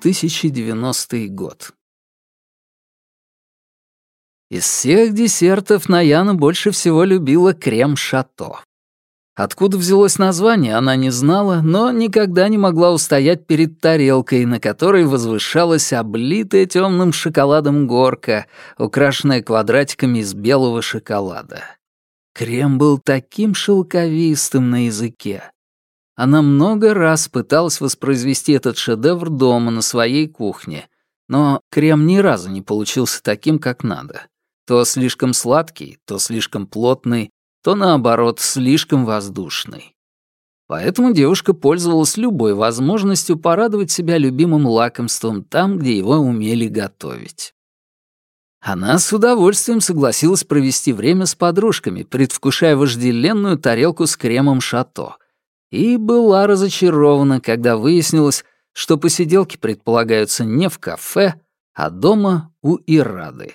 2090 год. Из всех десертов Наяна больше всего любила крем-шато. Откуда взялось название, она не знала, но никогда не могла устоять перед тарелкой, на которой возвышалась облитая темным шоколадом горка, украшенная квадратиками из белого шоколада. Крем был таким шелковистым на языке. Она много раз пыталась воспроизвести этот шедевр дома на своей кухне, но крем ни разу не получился таким, как надо. То слишком сладкий, то слишком плотный, то, наоборот, слишком воздушный. Поэтому девушка пользовалась любой возможностью порадовать себя любимым лакомством там, где его умели готовить. Она с удовольствием согласилась провести время с подружками, предвкушая вожделенную тарелку с кремом шато. И была разочарована, когда выяснилось, что посиделки предполагаются не в кафе, а дома у Ирады.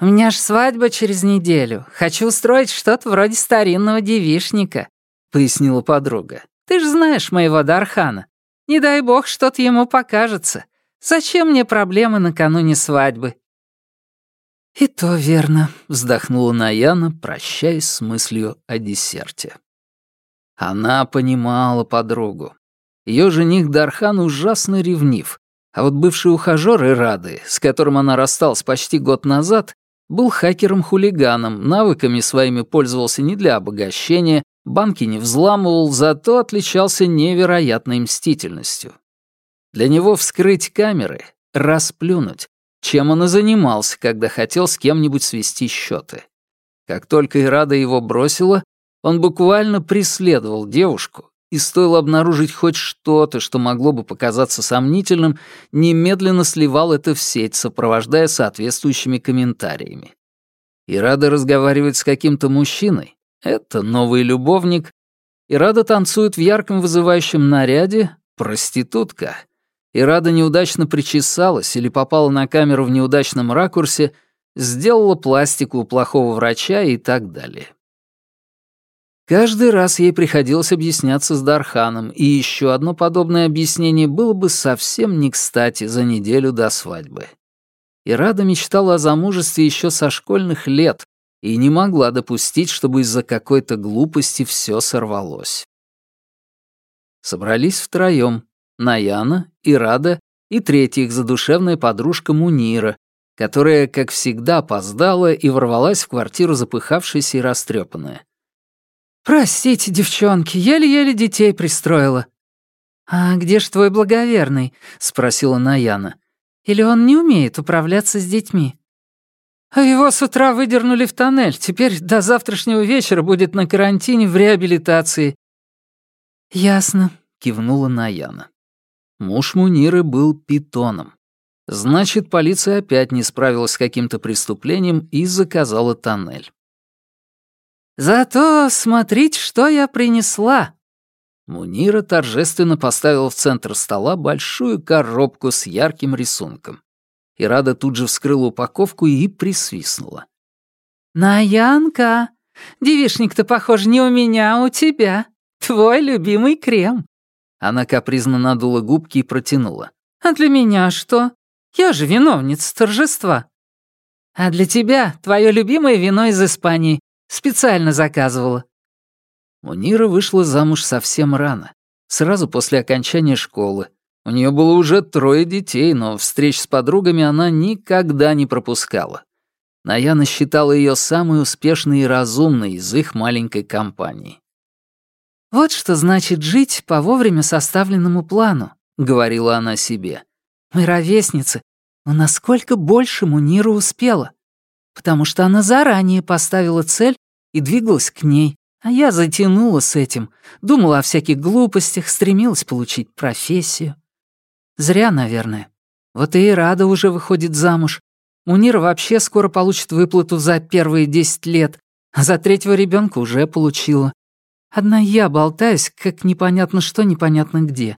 «У меня ж свадьба через неделю. Хочу устроить что-то вроде старинного девишника», — пояснила подруга. «Ты ж знаешь моего Дархана. Не дай бог, что-то ему покажется. Зачем мне проблемы накануне свадьбы?» «И то верно», — вздохнула Наяна, прощаясь с мыслью о десерте. Она понимала подругу. Ее жених Дархан ужасно ревнив, а вот бывший ухажёр Ирады, с которым она рассталась почти год назад, был хакером-хулиганом, навыками своими пользовался не для обогащения, банки не взламывал, зато отличался невероятной мстительностью. Для него вскрыть камеры, расплюнуть, чем он и занимался, когда хотел с кем-нибудь свести счеты. Как только Ирада его бросила, он буквально преследовал девушку, и стоило обнаружить хоть что-то, что могло бы показаться сомнительным, немедленно сливал это в сеть, сопровождая соответствующими комментариями. И рада разговаривать с каким-то мужчиной. Это новый любовник. И рада танцует в ярком вызывающем наряде. Проститутка. И рада неудачно причесалась или попала на камеру в неудачном ракурсе, сделала пластику у плохого врача и так далее. Каждый раз ей приходилось объясняться с Дарханом, и еще одно подобное объяснение было бы совсем не кстати за неделю до свадьбы. Ирада мечтала о замужестве еще со школьных лет и не могла допустить, чтобы из-за какой-то глупости все сорвалось. Собрались втроем — Наяна, Ирада и третья их задушевная подружка Мунира, которая, как всегда, опоздала и ворвалась в квартиру запыхавшаяся и растрепанная. «Простите, девчонки, еле-еле детей пристроила». «А где ж твой благоверный?» — спросила Наяна. «Или он не умеет управляться с детьми?» «А его с утра выдернули в тоннель. Теперь до завтрашнего вечера будет на карантине в реабилитации». «Ясно», — кивнула Наяна. Муж Муниры был питоном. Значит, полиция опять не справилась с каким-то преступлением и заказала тоннель. «Зато смотрите, что я принесла!» Мунира торжественно поставила в центр стола большую коробку с ярким рисунком. Ирада тут же вскрыла упаковку и присвистнула. «Наянка, девишник-то, похож, не у меня, а у тебя. Твой любимый крем». Она капризно надула губки и протянула. «А для меня что? Я же виновница торжества». «А для тебя твое любимое вино из Испании. Специально заказывала». Мунира вышла замуж совсем рано, сразу после окончания школы. У нее было уже трое детей, но встреч с подругами она никогда не пропускала. Наяна считала ее самой успешной и разумной из их маленькой компании. «Вот что значит жить по вовремя составленному плану», — говорила она себе. «Мы ровесницы, но насколько больше Мунира успела? потому что она заранее поставила цель и двигалась к ней, а я затянула с этим, думала о всяких глупостях, стремилась получить профессию. Зря, наверное. Вот и Рада уже выходит замуж. Мунира вообще скоро получит выплату за первые десять лет, а за третьего ребенка уже получила. Одна я болтаюсь, как непонятно что, непонятно где.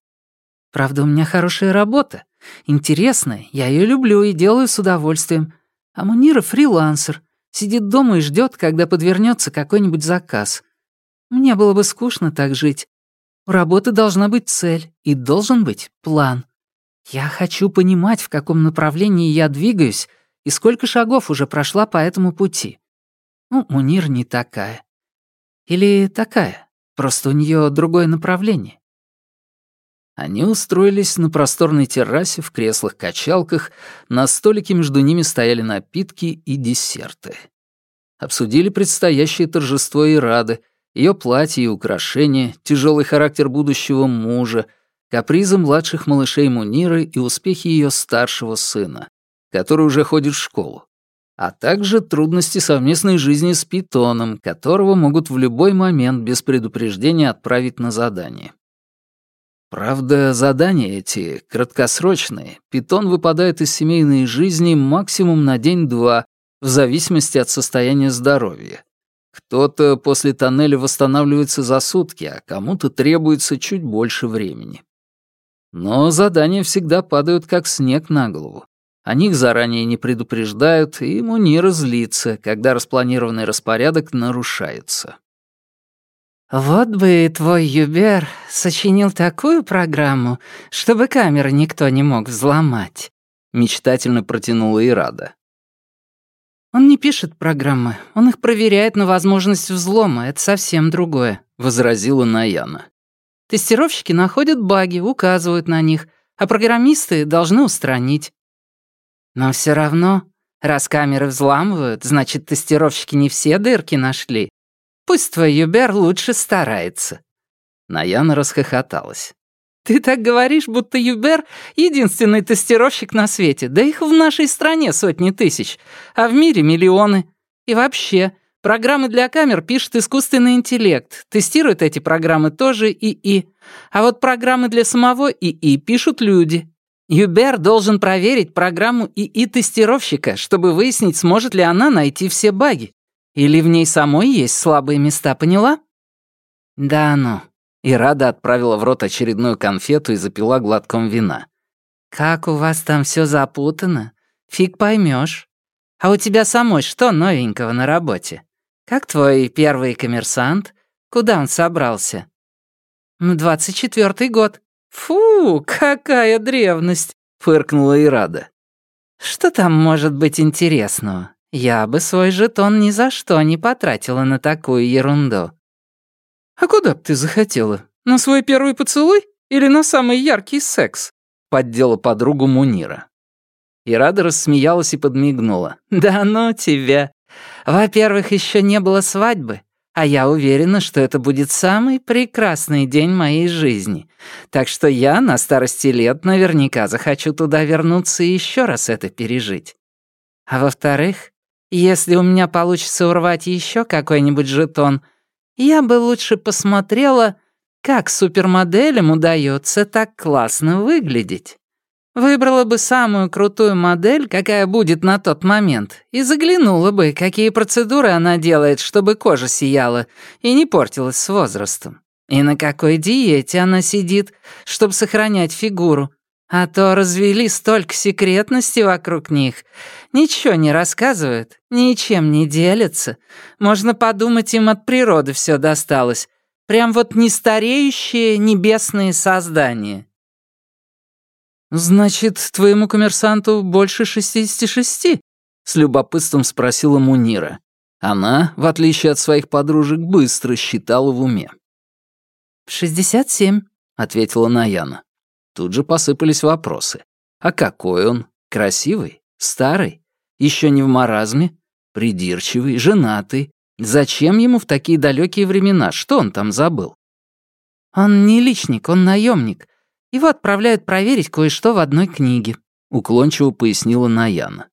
Правда, у меня хорошая работа, интересная, я ее люблю и делаю с удовольствием. А Мунира фрилансер, сидит дома и ждет, когда подвернется какой-нибудь заказ. Мне было бы скучно так жить. У работы должна быть цель и должен быть план. Я хочу понимать, в каком направлении я двигаюсь и сколько шагов уже прошла по этому пути. Ну, Мунир не такая. Или такая, просто у нее другое направление. Они устроились на просторной террасе в креслах-качалках, на столике между ними стояли напитки и десерты. Обсудили предстоящее торжество Ирады, ее платье и украшения, тяжелый характер будущего мужа, капризы младших малышей Муниры и успехи ее старшего сына, который уже ходит в школу, а также трудности совместной жизни с питоном, которого могут в любой момент без предупреждения отправить на задание. Правда, задания эти краткосрочные. Питон выпадает из семейной жизни максимум на день-два, в зависимости от состояния здоровья. Кто-то после тоннеля восстанавливается за сутки, а кому-то требуется чуть больше времени. Но задания всегда падают как снег на голову. О них заранее не предупреждают, и ему не разлиться, когда распланированный распорядок нарушается. «Вот бы твой Юбер сочинил такую программу, чтобы камеры никто не мог взломать», — мечтательно протянула Ирада. «Он не пишет программы, он их проверяет на возможность взлома, это совсем другое», — возразила Наяна. «Тестировщики находят баги, указывают на них, а программисты должны устранить. Но все равно, раз камеры взламывают, значит, тестировщики не все дырки нашли. Пусть твой Юбер лучше старается». Наяна расхохоталась. «Ты так говоришь, будто Юбер — единственный тестировщик на свете, да их в нашей стране сотни тысяч, а в мире миллионы. И вообще, программы для камер пишет искусственный интеллект, тестируют эти программы тоже ИИ, а вот программы для самого ИИ пишут люди. Юбер должен проверить программу ИИ-тестировщика, чтобы выяснить, сможет ли она найти все баги. Или в ней самой есть слабые места, поняла? Да ну. И Рада отправила в рот очередную конфету и запила глотком вина. Как у вас там все запутано? Фиг поймешь. А у тебя самой что новенького на работе? Как твой первый коммерсант? Куда он собрался? Двадцать четвертый год. «Фу, какая древность!» — фыркнула Ирада. «Что там может быть интересного? Я бы свой жетон ни за что не потратила на такую ерунду». «А куда б ты захотела? На свой первый поцелуй или на самый яркий секс?» — поддела подругу Мунира. Ирада рассмеялась и подмигнула. «Да ну тебя! Во-первых, еще не было свадьбы, а я уверена, что это будет самый прекрасный день моей жизни. Так что я на старости лет наверняка захочу туда вернуться и еще раз это пережить. А во-вторых, если у меня получится урвать еще какой-нибудь жетон, я бы лучше посмотрела, как супермоделям удается так классно выглядеть. Выбрала бы самую крутую модель, какая будет на тот момент, и заглянула бы, какие процедуры она делает, чтобы кожа сияла и не портилась с возрастом. И на какой диете она сидит, чтобы сохранять фигуру. А то развели столько секретности вокруг них. Ничего не рассказывают, ничем не делятся. Можно подумать, им от природы все досталось. Прям вот нестареющие небесные создания. «Значит, твоему коммерсанту больше шестидесяти шести?» — с любопытством спросила Мунира. Она, в отличие от своих подружек, быстро считала в уме. «Шестьдесят семь», — ответила Наяна. Тут же посыпались вопросы. «А какой он? Красивый? Старый? Еще не в маразме? Придирчивый? Женатый? Зачем ему в такие далекие времена? Что он там забыл?» «Он не личник, он наемник. Его отправляют проверить кое-что в одной книге», — уклончиво пояснила Наяна.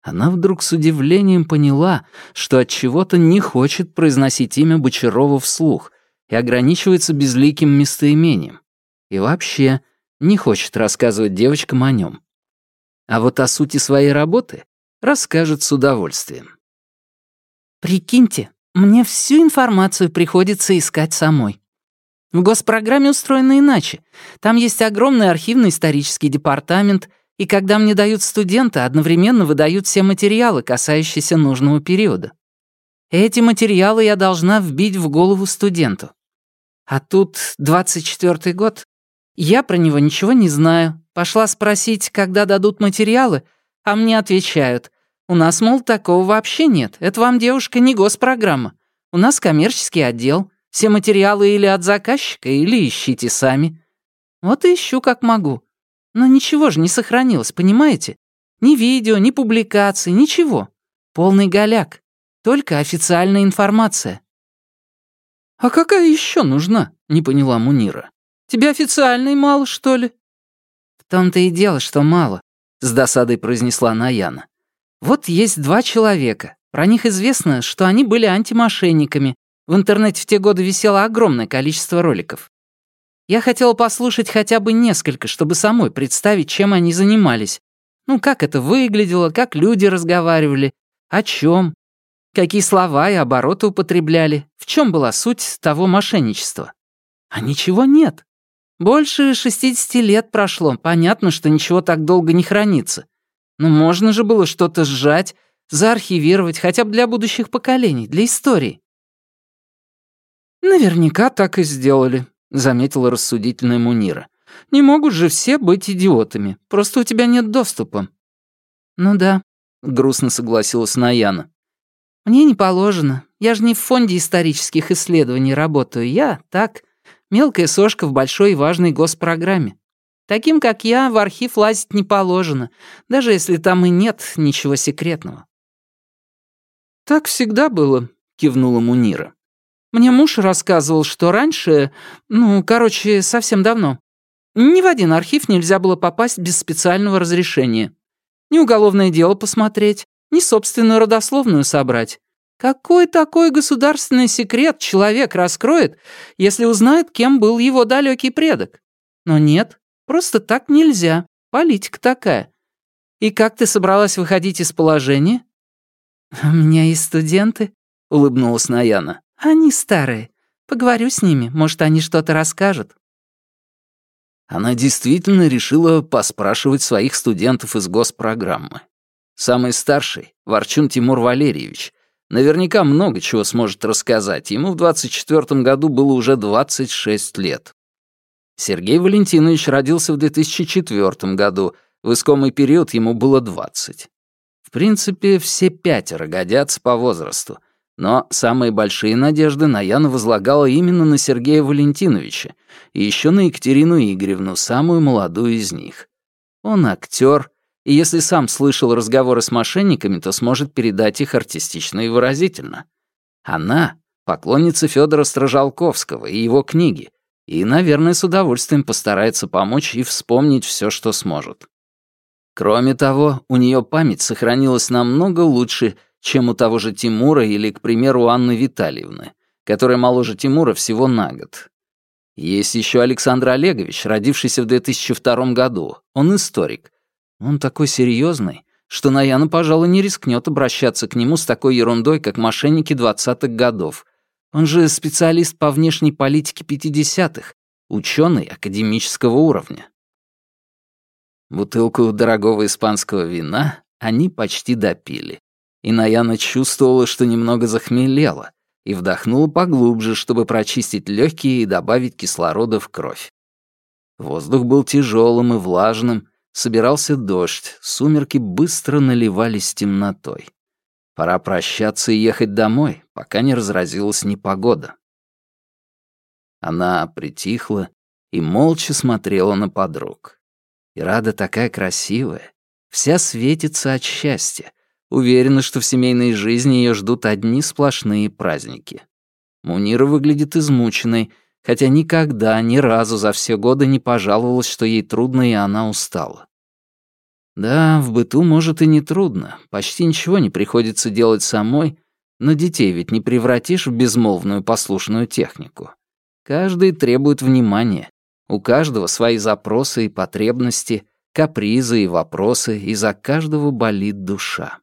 Она вдруг с удивлением поняла, что от чего-то не хочет произносить имя Бочарова вслух и ограничивается безликим местоимением. И вообще не хочет рассказывать девочкам о нем. А вот о сути своей работы расскажет с удовольствием. «Прикиньте, мне всю информацию приходится искать самой. В госпрограмме устроено иначе. Там есть огромный архивно-исторический департамент, и когда мне дают студента, одновременно выдают все материалы, касающиеся нужного периода. Эти материалы я должна вбить в голову студенту. А тут 24-й год. Я про него ничего не знаю. Пошла спросить, когда дадут материалы, а мне отвечают. У нас, мол, такого вообще нет. Это вам, девушка, не госпрограмма. У нас коммерческий отдел. Все материалы или от заказчика, или ищите сами. Вот и ищу, как могу. Но ничего же не сохранилось, понимаете? Ни видео, ни публикаций, ничего. Полный голяк. Только официальная информация. «А какая еще нужна?» — не поняла Мунира. «Тебе официальной мало, что ли?» «В том-то и дело, что мало», — с досадой произнесла Наяна. «Вот есть два человека. Про них известно, что они были антимошенниками. В интернете в те годы висело огромное количество роликов. Я хотела послушать хотя бы несколько, чтобы самой представить, чем они занимались. Ну, как это выглядело, как люди разговаривали, о чем, какие слова и обороты употребляли, в чем была суть того мошенничества. А ничего нет. Больше 60 лет прошло, понятно, что ничего так долго не хранится. Но можно же было что-то сжать, заархивировать хотя бы для будущих поколений, для истории. «Наверняка так и сделали», — заметила рассудительная Мунира. «Не могут же все быть идиотами, просто у тебя нет доступа». «Ну да», — грустно согласилась Наяна. «Мне не положено. Я же не в фонде исторических исследований работаю. Я, так, мелкая сошка в большой и важной госпрограмме. Таким, как я, в архив лазить не положено, даже если там и нет ничего секретного». «Так всегда было», — кивнула Мунира. «Мне муж рассказывал, что раньше, ну, короче, совсем давно, ни в один архив нельзя было попасть без специального разрешения. Ни уголовное дело посмотреть, ни собственную родословную собрать. Какой такой государственный секрет человек раскроет, если узнает, кем был его далекий предок? Но нет, просто так нельзя. Политика такая. И как ты собралась выходить из положения? «У меня есть студенты», — улыбнулась Наяна. «Они старые. Поговорю с ними, может, они что-то расскажут». Она действительно решила поспрашивать своих студентов из госпрограммы. Самый старший, Ворчун Тимур Валерьевич, наверняка много чего сможет рассказать. Ему в 24 году было уже 26 лет. Сергей Валентинович родился в 2004 году, в искомый период ему было 20. В принципе, все пятеро годятся по возрасту, но самые большие надежды Наяна возлагала именно на Сергея Валентиновича и еще на Екатерину Игоревну, самую молодую из них. Он актер, и если сам слышал разговоры с мошенниками, то сможет передать их артистично и выразительно. Она — поклонница Федора Стражалковского и его книги, и, наверное, с удовольствием постарается помочь и вспомнить все, что сможет. Кроме того, у нее память сохранилась намного лучше, чем у того же Тимура или, к примеру, Анны Витальевны, которая моложе Тимура всего на год. Есть еще Александр Олегович, родившийся в 2002 году. Он историк. Он такой серьезный, что Наяна, пожалуй, не рискнет обращаться к нему с такой ерундой, как мошенники 20-х годов. Он же специалист по внешней политике 50-х, ученый академического уровня. Бутылку дорогого испанского вина они почти допили и Наяна чувствовала, что немного захмелела, и вдохнула поглубже, чтобы прочистить легкие и добавить кислорода в кровь. Воздух был тяжелым и влажным, собирался дождь, сумерки быстро наливались темнотой. Пора прощаться и ехать домой, пока не разразилась непогода. Она притихла и молча смотрела на подруг. И Рада такая красивая, вся светится от счастья, Уверена, что в семейной жизни ее ждут одни сплошные праздники. Мунира выглядит измученной, хотя никогда, ни разу за все годы не пожаловалась, что ей трудно и она устала. Да, в быту, может, и не трудно, почти ничего не приходится делать самой, но детей ведь не превратишь в безмолвную послушную технику. Каждый требует внимания, у каждого свои запросы и потребности, капризы и вопросы, и за каждого болит душа.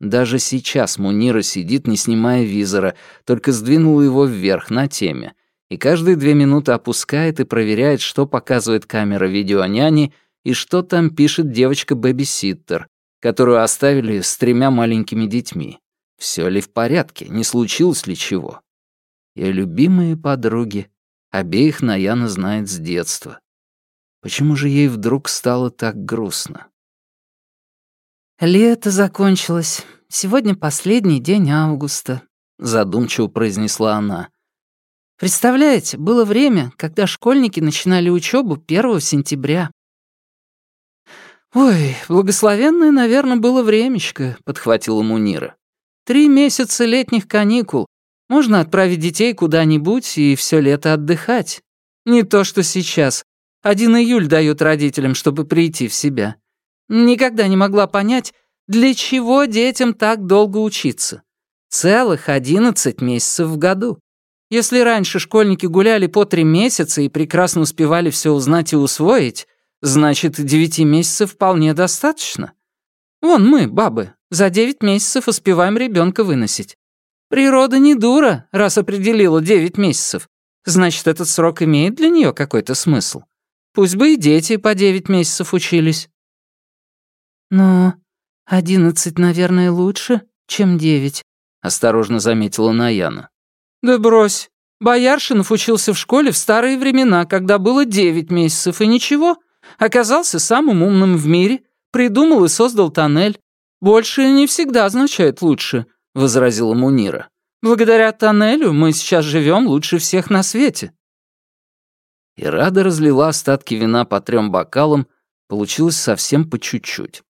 Даже сейчас Мунира сидит, не снимая визора, только сдвинула его вверх на теме, и каждые две минуты опускает и проверяет, что показывает камера видеоняни и что там пишет девочка-бэбиситтер, которую оставили с тремя маленькими детьми. Все ли в порядке, не случилось ли чего? Ее любимые подруги, обеих Наяна знает с детства. Почему же ей вдруг стало так грустно? «Лето закончилось. Сегодня последний день августа», — задумчиво произнесла она. «Представляете, было время, когда школьники начинали учебу 1 сентября». «Ой, благословенное, наверное, было времечко», — подхватила Мунира. «Три месяца летних каникул. Можно отправить детей куда-нибудь и все лето отдыхать. Не то, что сейчас. Один июль дают родителям, чтобы прийти в себя. Никогда не могла понять, для чего детям так долго учиться. Целых одиннадцать месяцев в году. Если раньше школьники гуляли по три месяца и прекрасно успевали все узнать и усвоить, Значит, девяти месяцев вполне достаточно. Вон мы, бабы, за девять месяцев успеваем ребенка выносить. Природа не дура, раз определила девять месяцев. Значит, этот срок имеет для нее какой-то смысл. Пусть бы и дети по девять месяцев учились. Но одиннадцать, наверное, лучше, чем девять, осторожно заметила Наяна. Да брось. Бояршинов учился в школе в старые времена, когда было девять месяцев, и ничего. Оказался самым умным в мире, придумал и создал тоннель. Больше не всегда означает лучше», — возразила Мунира. «Благодаря тоннелю мы сейчас живем лучше всех на свете». И Рада разлила остатки вина по трем бокалам, получилось совсем по чуть-чуть.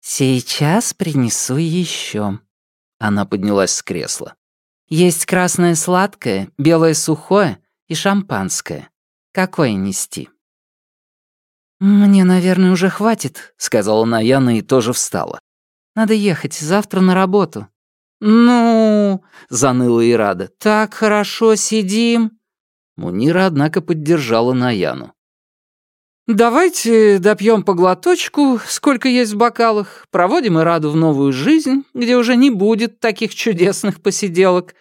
«Сейчас принесу еще». Она поднялась с кресла. «Есть красное сладкое, белое сухое и шампанское. Какое нести?» «Мне, наверное, уже хватит», — сказала Наяна и тоже встала. «Надо ехать завтра на работу». «Ну...» — заныла Ирада. «Так хорошо сидим». Мунира, однако, поддержала Наяну. «Давайте допьем по глоточку, сколько есть в бокалах, проводим Ираду в новую жизнь, где уже не будет таких чудесных посиделок,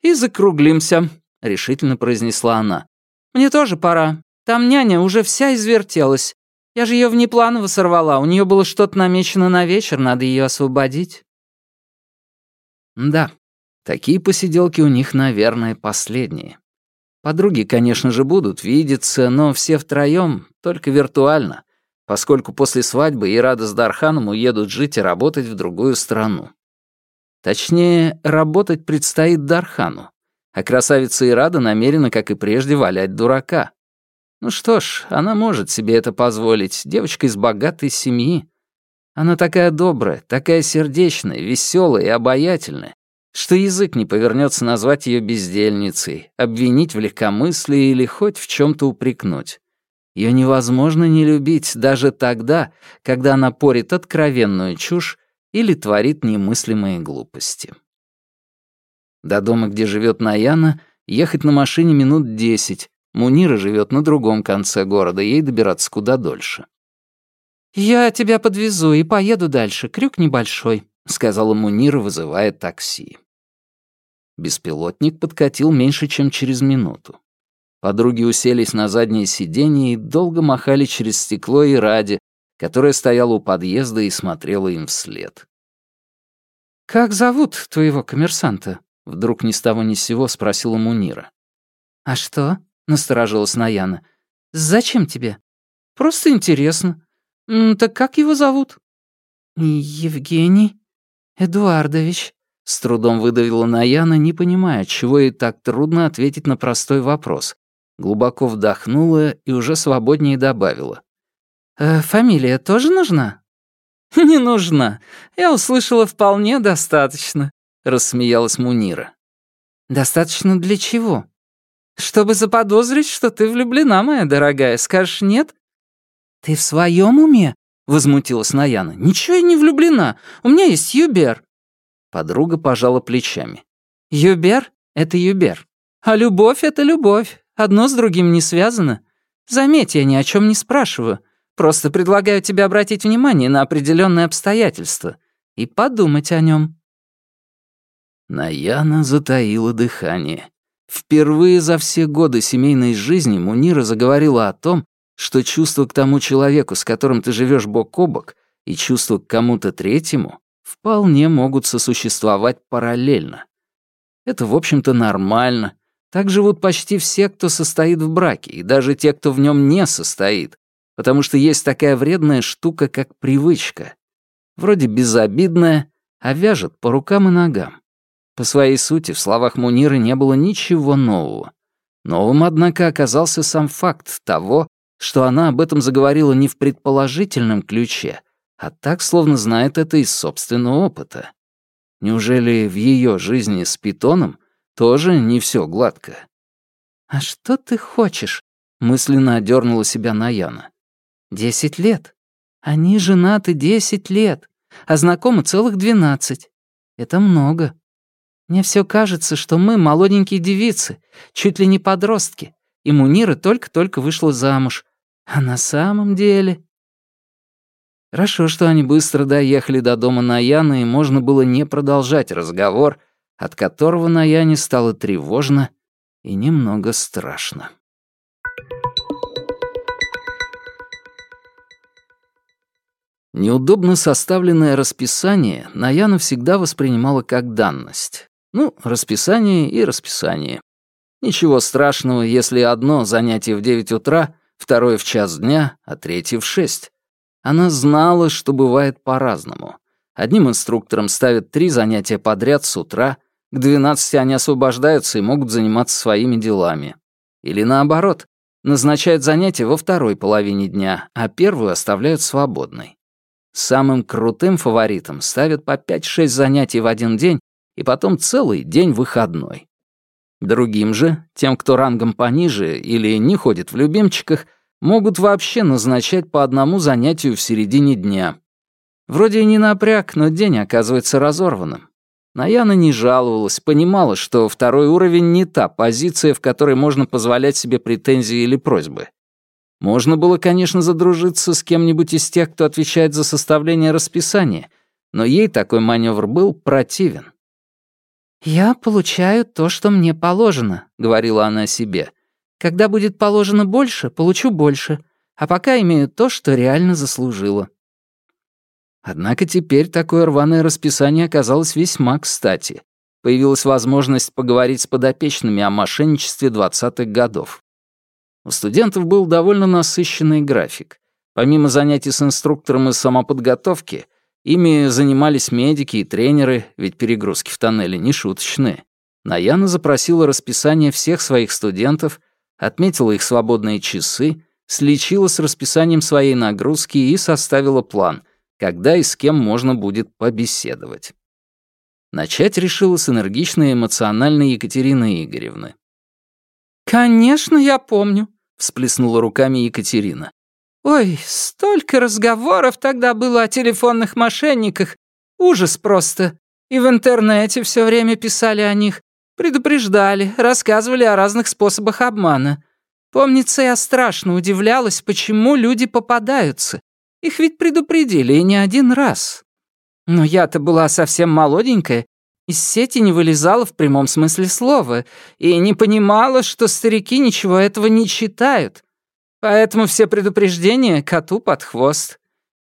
и закруглимся», — решительно произнесла она. «Мне тоже пора. Там няня уже вся извертелась. Я же ее внепланово сорвала. У нее было что-то намечено на вечер, надо ее освободить. Да, такие посиделки у них, наверное, последние. Подруги, конечно же, будут видеться, но все втроем только виртуально, поскольку после свадьбы Ирада с Дарханом уедут жить и работать в другую страну. Точнее, работать предстоит Дархану, а красавица Ирада намерена, как и прежде, валять дурака. Ну что ж, она может себе это позволить, девочка из богатой семьи. Она такая добрая, такая сердечная, веселая и обаятельная, что язык не повернется назвать ее бездельницей, обвинить в легкомыслии или хоть в чем то упрекнуть. Ее невозможно не любить даже тогда, когда она порит откровенную чушь или творит немыслимые глупости. До дома, где живет Наяна, ехать на машине минут десять, Мунира живет на другом конце города, ей добираться куда дольше. «Я тебя подвезу и поеду дальше, крюк небольшой», — сказала Мунира, вызывая такси. Беспилотник подкатил меньше, чем через минуту. Подруги уселись на заднее сиденье и долго махали через стекло и ради, которая стояла у подъезда и смотрела им вслед. «Как зовут твоего коммерсанта?» — вдруг ни с того ни с сего спросила Мунира. «А что?» — насторожилась Наяна. «Зачем тебе?» «Просто интересно. Так как его зовут?» «Евгений Эдуардович», — с трудом выдавила Наяна, не понимая, чего ей так трудно ответить на простой вопрос. Глубоко вдохнула и уже свободнее добавила. «Э, «Фамилия тоже нужна?» «Не нужна. Я услышала вполне достаточно», — рассмеялась Мунира. «Достаточно для чего?» чтобы заподозрить, что ты влюблена, моя дорогая. Скажешь нет?» «Ты в своем уме?» — возмутилась Наяна. «Ничего я не влюблена. У меня есть Юбер». Подруга пожала плечами. «Юбер — это Юбер. А любовь — это любовь. Одно с другим не связано. Заметь, я ни о чем не спрашиваю. Просто предлагаю тебе обратить внимание на определенные обстоятельства и подумать о нем. Наяна затаила дыхание. Впервые за все годы семейной жизни Мунира заговорила о том, что чувство к тому человеку, с которым ты живешь бок о бок, и чувство к кому-то третьему вполне могут сосуществовать параллельно. Это, в общем-то, нормально. Так живут почти все, кто состоит в браке, и даже те, кто в нем не состоит, потому что есть такая вредная штука, как привычка. Вроде безобидная, а вяжет по рукам и ногам. По своей сути, в словах Муниры не было ничего нового. Новым, однако, оказался сам факт того, что она об этом заговорила не в предположительном ключе, а так, словно знает это из собственного опыта. Неужели в ее жизни с питоном тоже не все гладко? «А что ты хочешь?» — мысленно одернула себя Наяна. «Десять лет. Они женаты десять лет, а знакомы целых двенадцать. Это много. Мне все кажется, что мы молоденькие девицы, чуть ли не подростки, и Мунира только-только вышла замуж. А на самом деле...» Хорошо, что они быстро доехали до дома Наяны, и можно было не продолжать разговор, от которого Наяне стало тревожно и немного страшно. Неудобно составленное расписание Наяна всегда воспринимала как данность. Ну, расписание и расписание. Ничего страшного, если одно занятие в 9 утра, второе в час дня, а третье в 6. Она знала, что бывает по-разному. Одним инструкторам ставят три занятия подряд с утра, к 12 они освобождаются и могут заниматься своими делами. Или наоборот, назначают занятия во второй половине дня, а первую оставляют свободной. Самым крутым фаворитом ставят по 5-6 занятий в один день и потом целый день выходной. Другим же, тем, кто рангом пониже или не ходит в любимчиках, могут вообще назначать по одному занятию в середине дня. Вроде и не напряг, но день оказывается разорванным. Наяна не жаловалась, понимала, что второй уровень не та позиция, в которой можно позволять себе претензии или просьбы. Можно было, конечно, задружиться с кем-нибудь из тех, кто отвечает за составление расписания, но ей такой маневр был противен. «Я получаю то, что мне положено», — говорила она себе. Когда будет положено больше, получу больше, а пока имею то, что реально заслужила». Однако теперь такое рваное расписание оказалось весьма кстати. Появилась возможность поговорить с подопечными о мошенничестве 20-х годов. У студентов был довольно насыщенный график. Помимо занятий с инструктором из самоподготовки, ими занимались медики и тренеры, ведь перегрузки в тоннеле не шуточные. Наяна запросила расписание всех своих студентов отметила их свободные часы, сличила с расписанием своей нагрузки и составила план, когда и с кем можно будет побеседовать. Начать решила с энергичной эмоциональной Екатерины Игоревны. «Конечно, я помню», — всплеснула руками Екатерина. «Ой, столько разговоров тогда было о телефонных мошенниках. Ужас просто. И в интернете все время писали о них. Предупреждали, рассказывали о разных способах обмана. Помнится, я страшно удивлялась, почему люди попадаются. Их ведь предупредили и не один раз. Но я-то была совсем молоденькая, из сети не вылезала в прямом смысле слова и не понимала, что старики ничего этого не читают. Поэтому все предупреждения коту под хвост.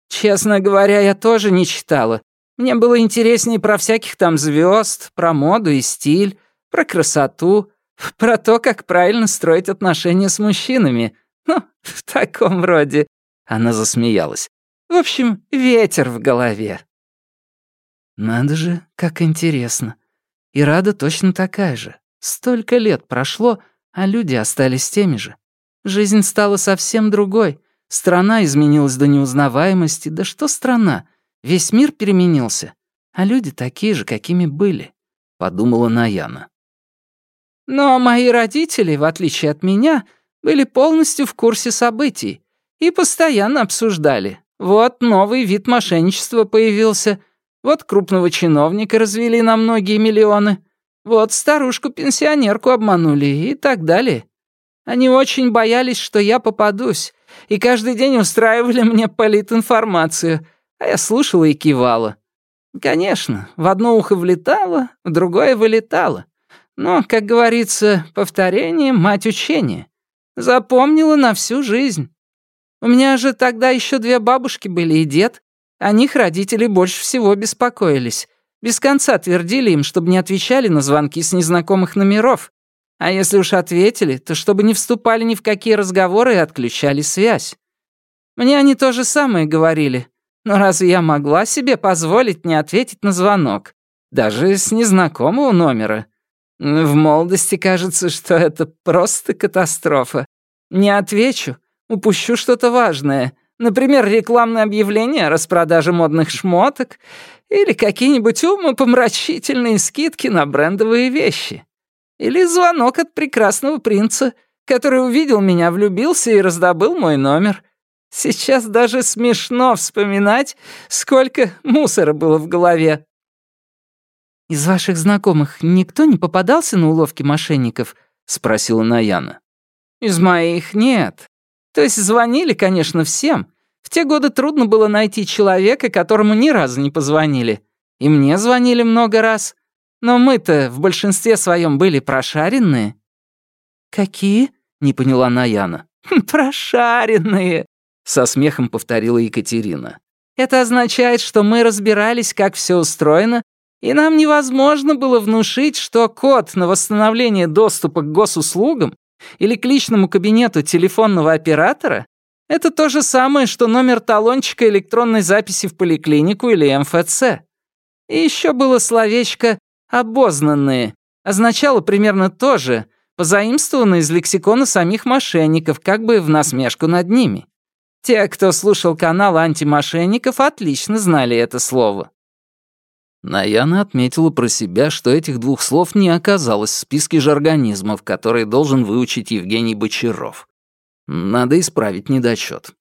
Честно говоря, я тоже не читала. Мне было интереснее про всяких там звезд, про моду и стиль, про красоту, про то, как правильно строить отношения с мужчинами. Ну, в таком роде. Она засмеялась. В общем, ветер в голове. Надо же, как интересно. И Рада точно такая же. Столько лет прошло, а люди остались теми же. Жизнь стала совсем другой. Страна изменилась до неузнаваемости. Да что страна? Весь мир переменился. А люди такие же, какими были. Подумала Наяна. Но мои родители, в отличие от меня, были полностью в курсе событий и постоянно обсуждали. Вот новый вид мошенничества появился, вот крупного чиновника развели на многие миллионы, вот старушку-пенсионерку обманули и так далее. Они очень боялись, что я попадусь, и каждый день устраивали мне политинформацию, а я слушала и кивала. Конечно, в одно ухо влетало, в другое вылетало. Но, как говорится, повторение — мать учения. Запомнила на всю жизнь. У меня же тогда еще две бабушки были и дед. О них родители больше всего беспокоились. Без конца твердили им, чтобы не отвечали на звонки с незнакомых номеров. А если уж ответили, то чтобы не вступали ни в какие разговоры и отключали связь. Мне они то же самое говорили. Но разве я могла себе позволить не ответить на звонок? Даже с незнакомого номера. В молодости кажется, что это просто катастрофа. Не отвечу, упущу что-то важное. Например, рекламное объявление о распродаже модных шмоток или какие-нибудь умопомрачительные скидки на брендовые вещи. Или звонок от прекрасного принца, который увидел меня, влюбился и раздобыл мой номер. Сейчас даже смешно вспоминать, сколько мусора было в голове. «Из ваших знакомых никто не попадался на уловки мошенников?» — спросила Наяна. «Из моих нет. То есть звонили, конечно, всем. В те годы трудно было найти человека, которому ни разу не позвонили. И мне звонили много раз. Но мы-то в большинстве своем были прошаренные». «Какие?» — не поняла Наяна. «Хм, «Прошаренные», — со смехом повторила Екатерина. «Это означает, что мы разбирались, как все устроено, и нам невозможно было внушить, что код на восстановление доступа к госуслугам или к личному кабинету телефонного оператора — это то же самое, что номер талончика электронной записи в поликлинику или МФЦ. И еще было словечко «обознанные», означало примерно то же, позаимствовано из лексикона самих мошенников, как бы в насмешку над ними. Те, кто слушал канал антимошенников, отлично знали это слово. Наяна отметила про себя, что этих двух слов не оказалось в списке жаргонизмов, которые должен выучить Евгений Бочаров. Надо исправить недочет.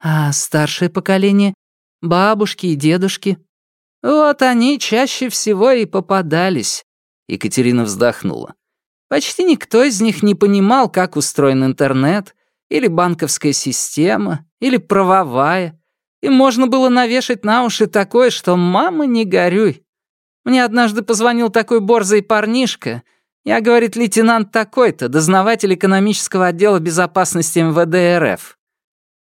«А старшее поколение? Бабушки и дедушки?» «Вот они чаще всего и попадались», — Екатерина вздохнула. «Почти никто из них не понимал, как устроен интернет, или банковская система, или правовая, и можно было навешать на уши такое, что «мама, не горюй». Мне однажды позвонил такой борзый парнишка. Я, говорит, лейтенант такой-то, дознаватель экономического отдела безопасности МВД РФ.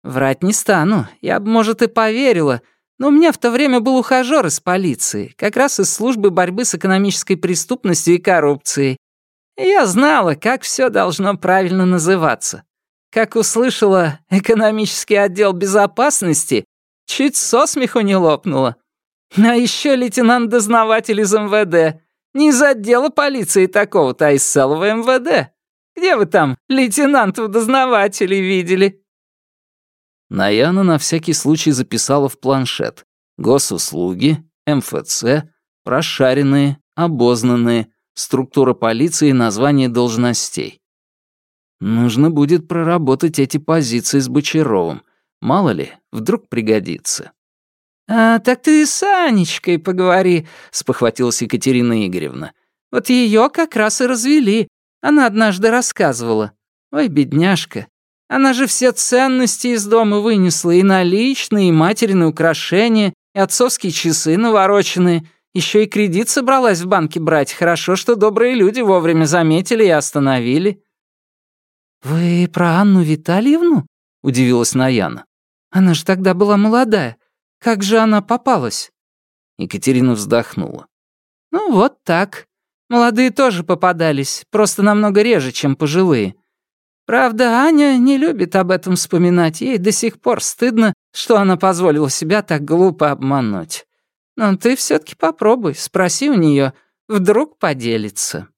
Врать не стану, я бы, может, и поверила, но у меня в то время был ухажёр из полиции, как раз из службы борьбы с экономической преступностью и коррупцией. И я знала, как все должно правильно называться. Как услышала экономический отдел безопасности, Чуть со смеху не лопнула. А еще лейтенант-дознаватель из МВД. Не из отдела полиции такого-то, а из целого МВД. Где вы там лейтенантов-дознавателей видели?» Наяна на всякий случай записала в планшет. Госуслуги, МФЦ, прошаренные, обознанные, структура полиции и название должностей. Нужно будет проработать эти позиции с Бочаровым. Мало ли, вдруг пригодится. «А, так ты с Анечкой поговори», — спохватилась Екатерина Игоревна. «Вот ее как раз и развели. Она однажды рассказывала. Ой, бедняжка, она же все ценности из дома вынесла, и наличные, и материны украшения, и отцовские часы навороченные. Еще и кредит собралась в банке брать. Хорошо, что добрые люди вовремя заметили и остановили». «Вы про Анну Витальевну?» — удивилась Наяна. «Она же тогда была молодая. Как же она попалась?» Екатерина вздохнула. «Ну, вот так. Молодые тоже попадались, просто намного реже, чем пожилые. Правда, Аня не любит об этом вспоминать. Ей до сих пор стыдно, что она позволила себя так глупо обмануть. Но ты все таки попробуй, спроси у нее, вдруг поделится».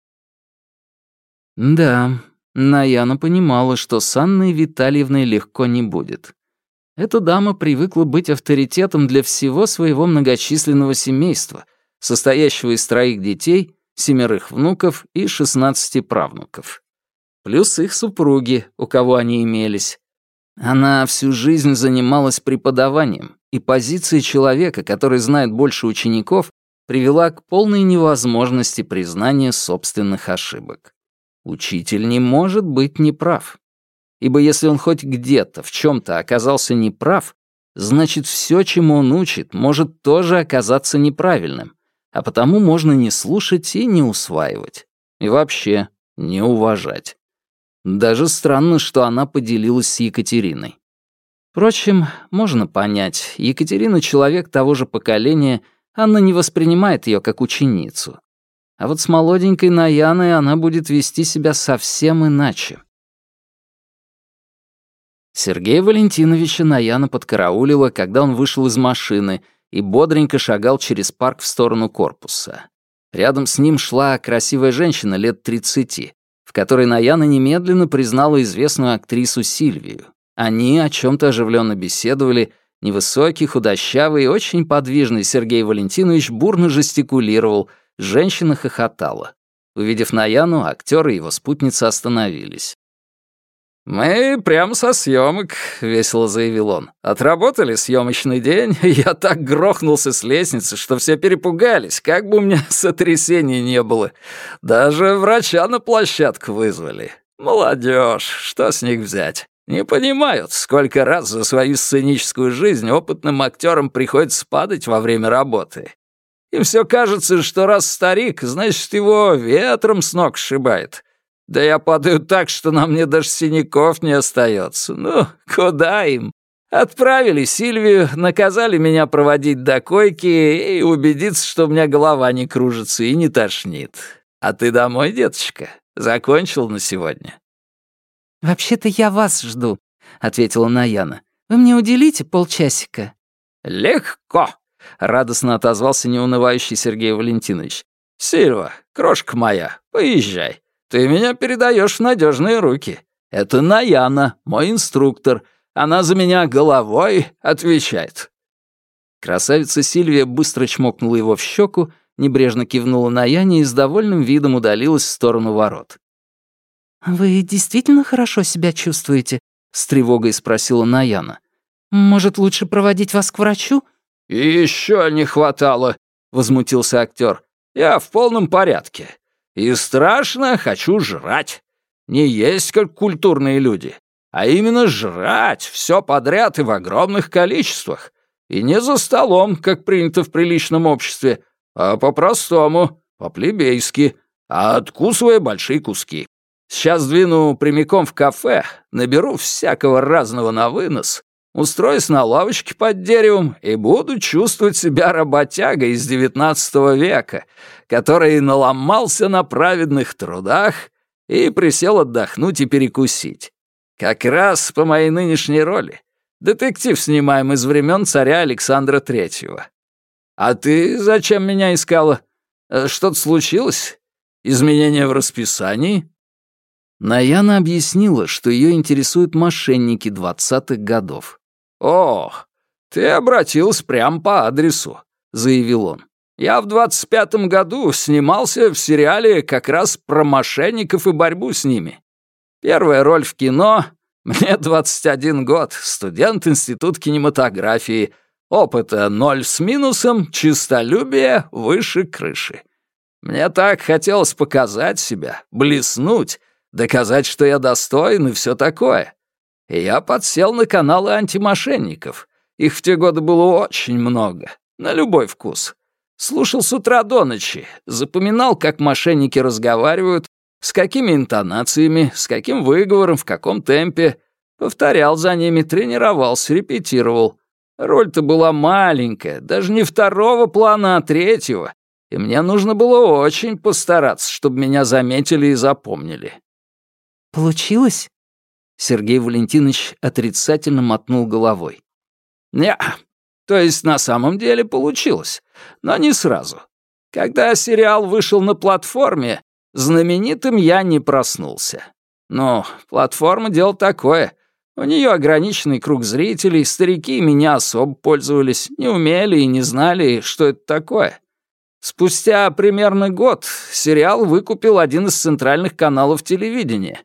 «Да, Наяна понимала, что с Анной Витальевной легко не будет. Эта дама привыкла быть авторитетом для всего своего многочисленного семейства, состоящего из троих детей, семерых внуков и шестнадцати правнуков. Плюс их супруги, у кого они имелись. Она всю жизнь занималась преподаванием, и позиция человека, который знает больше учеников, привела к полной невозможности признания собственных ошибок. Учитель не может быть неправ. Ибо если он хоть где-то, в чем-то оказался неправ, значит, все, чему он учит, может тоже оказаться неправильным, а потому можно не слушать и не усваивать. И вообще не уважать. Даже странно, что она поделилась с Екатериной. Впрочем, можно понять, Екатерина — человек того же поколения, Анна не воспринимает ее как ученицу. А вот с молоденькой Наяной она будет вести себя совсем иначе. Сергея Валентиновича Наяна подкараулила, когда он вышел из машины и бодренько шагал через парк в сторону корпуса. Рядом с ним шла красивая женщина лет тридцати, в которой Наяна немедленно признала известную актрису Сильвию. Они о чем то оживленно беседовали, невысокий, худощавый и очень подвижный Сергей Валентинович бурно жестикулировал, женщина хохотала. Увидев Наяну, актер и его спутница остановились. «Мы прямо со съемок», — весело заявил он. «Отработали съемочный день, я так грохнулся с лестницы, что все перепугались, как бы у меня сотрясений не было. Даже врача на площадку вызвали. Молодежь, что с них взять? Не понимают, сколько раз за свою сценическую жизнь опытным актерам приходится падать во время работы. Им все кажется, что раз старик, значит, его ветром с ног сшибает». Да я падаю так, что на мне даже синяков не остается. Ну, куда им? Отправили Сильвию, наказали меня проводить до койки и убедиться, что у меня голова не кружится и не тошнит. А ты домой, деточка? Закончил на сегодня?» «Вообще-то я вас жду», — ответила Наяна. «Вы мне уделите полчасика?» «Легко», — радостно отозвался неунывающий Сергей Валентинович. «Сильва, крошка моя, поезжай. Ты меня передаешь в надежные руки. Это Наяна, мой инструктор. Она за меня головой отвечает». Красавица Сильвия быстро чмокнула его в щеку, небрежно кивнула на Яне и с довольным видом удалилась в сторону ворот. «Вы действительно хорошо себя чувствуете?» — с тревогой спросила Наяна. «Может, лучше проводить вас к врачу?» еще не хватало», — возмутился актер. «Я в полном порядке. И страшно хочу жрать. Не есть, как культурные люди, а именно жрать все подряд и в огромных количествах. И не за столом, как принято в приличном обществе, а по-простому, по-плебейски, а откусывая большие куски. Сейчас двину прямиком в кафе, наберу всякого разного на вынос, устроюсь на лавочке под деревом и буду чувствовать себя работягой из девятнадцатого века, который наломался на праведных трудах и присел отдохнуть и перекусить. Как раз по моей нынешней роли. Детектив снимаем из времен царя Александра Третьего. А ты зачем меня искала? Э, что-то случилось? Изменения в расписании?» Наяна объяснила, что ее интересуют мошенники двадцатых годов. «О, ты обратился прямо по адресу», — заявил он. «Я в двадцать пятом году снимался в сериале как раз про мошенников и борьбу с ними. Первая роль в кино. Мне 21 год, студент Института кинематографии. Опыта ноль с минусом, чистолюбие выше крыши. Мне так хотелось показать себя, блеснуть, доказать, что я достоин и все такое и я подсел на каналы антимошенников. Их в те годы было очень много, на любой вкус. Слушал с утра до ночи, запоминал, как мошенники разговаривают, с какими интонациями, с каким выговором, в каком темпе. Повторял за ними, тренировался, репетировал. Роль-то была маленькая, даже не второго плана, а третьего. И мне нужно было очень постараться, чтобы меня заметили и запомнили. «Получилось?» Сергей Валентинович отрицательно мотнул головой. «Не, то есть на самом деле получилось, но не сразу. Когда сериал вышел на платформе, знаменитым я не проснулся. Но платформа — дело такое. У нее ограниченный круг зрителей, старики меня особо пользовались, не умели и не знали, что это такое. Спустя примерно год сериал выкупил один из центральных каналов телевидения,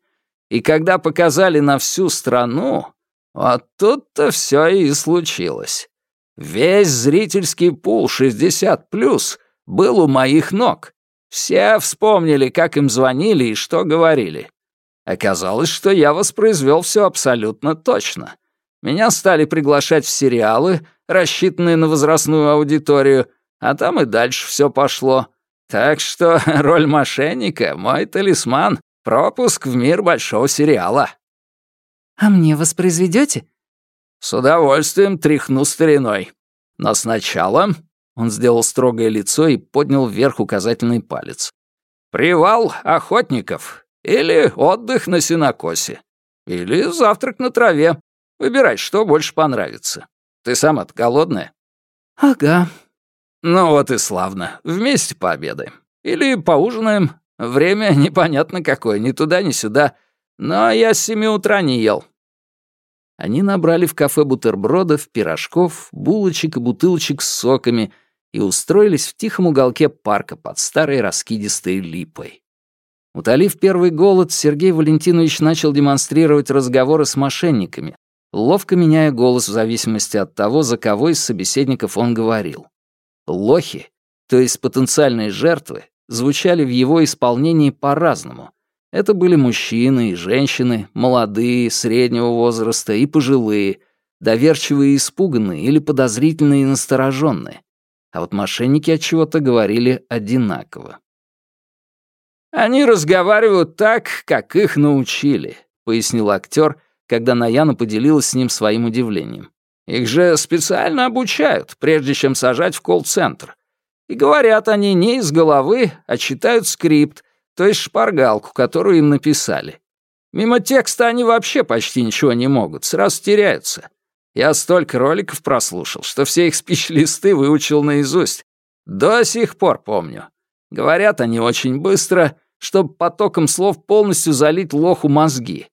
и когда показали на всю страну, вот тут-то все и случилось. Весь зрительский пул 60+, был у моих ног. Все вспомнили, как им звонили и что говорили. Оказалось, что я воспроизвел все абсолютно точно. Меня стали приглашать в сериалы, рассчитанные на возрастную аудиторию, а там и дальше все пошло. Так что роль мошенника — мой талисман, Пропуск в мир большого сериала. А мне воспроизведете? С удовольствием тряхну стариной. Но сначала... Он сделал строгое лицо и поднял вверх указательный палец. Привал охотников или отдых на сенокосе. Или завтрак на траве. Выбирай, что больше понравится. Ты сама-то голодная?» «Ага». «Ну вот и славно. Вместе пообедаем. Или поужинаем. Время непонятно какое, ни туда, ни сюда. Но я с семи утра не ел». Они набрали в кафе бутербродов, пирожков, булочек и бутылочек с соками и устроились в тихом уголке парка под старой раскидистой липой. Утолив первый голод, Сергей Валентинович начал демонстрировать разговоры с мошенниками, ловко меняя голос в зависимости от того, за кого из собеседников он говорил. Лохи, то есть потенциальные жертвы, звучали в его исполнении по-разному. Это были мужчины и женщины, молодые, среднего возраста и пожилые, доверчивые и испуганные или подозрительные и настороженные. А вот мошенники от чего-то говорили одинаково. «Они разговаривают так, как их научили», — пояснил актер, когда Наяна поделилась с ним своим удивлением. «Их же специально обучают, прежде чем сажать в колл-центр. И говорят они не из головы, а читают скрипт, то есть шпаргалку, которую им написали. Мимо текста они вообще почти ничего не могут, сразу теряются. Я столько роликов прослушал, что все их спич-листы выучил наизусть. До сих пор помню. Говорят они очень быстро, чтобы потоком слов полностью залить лоху мозги.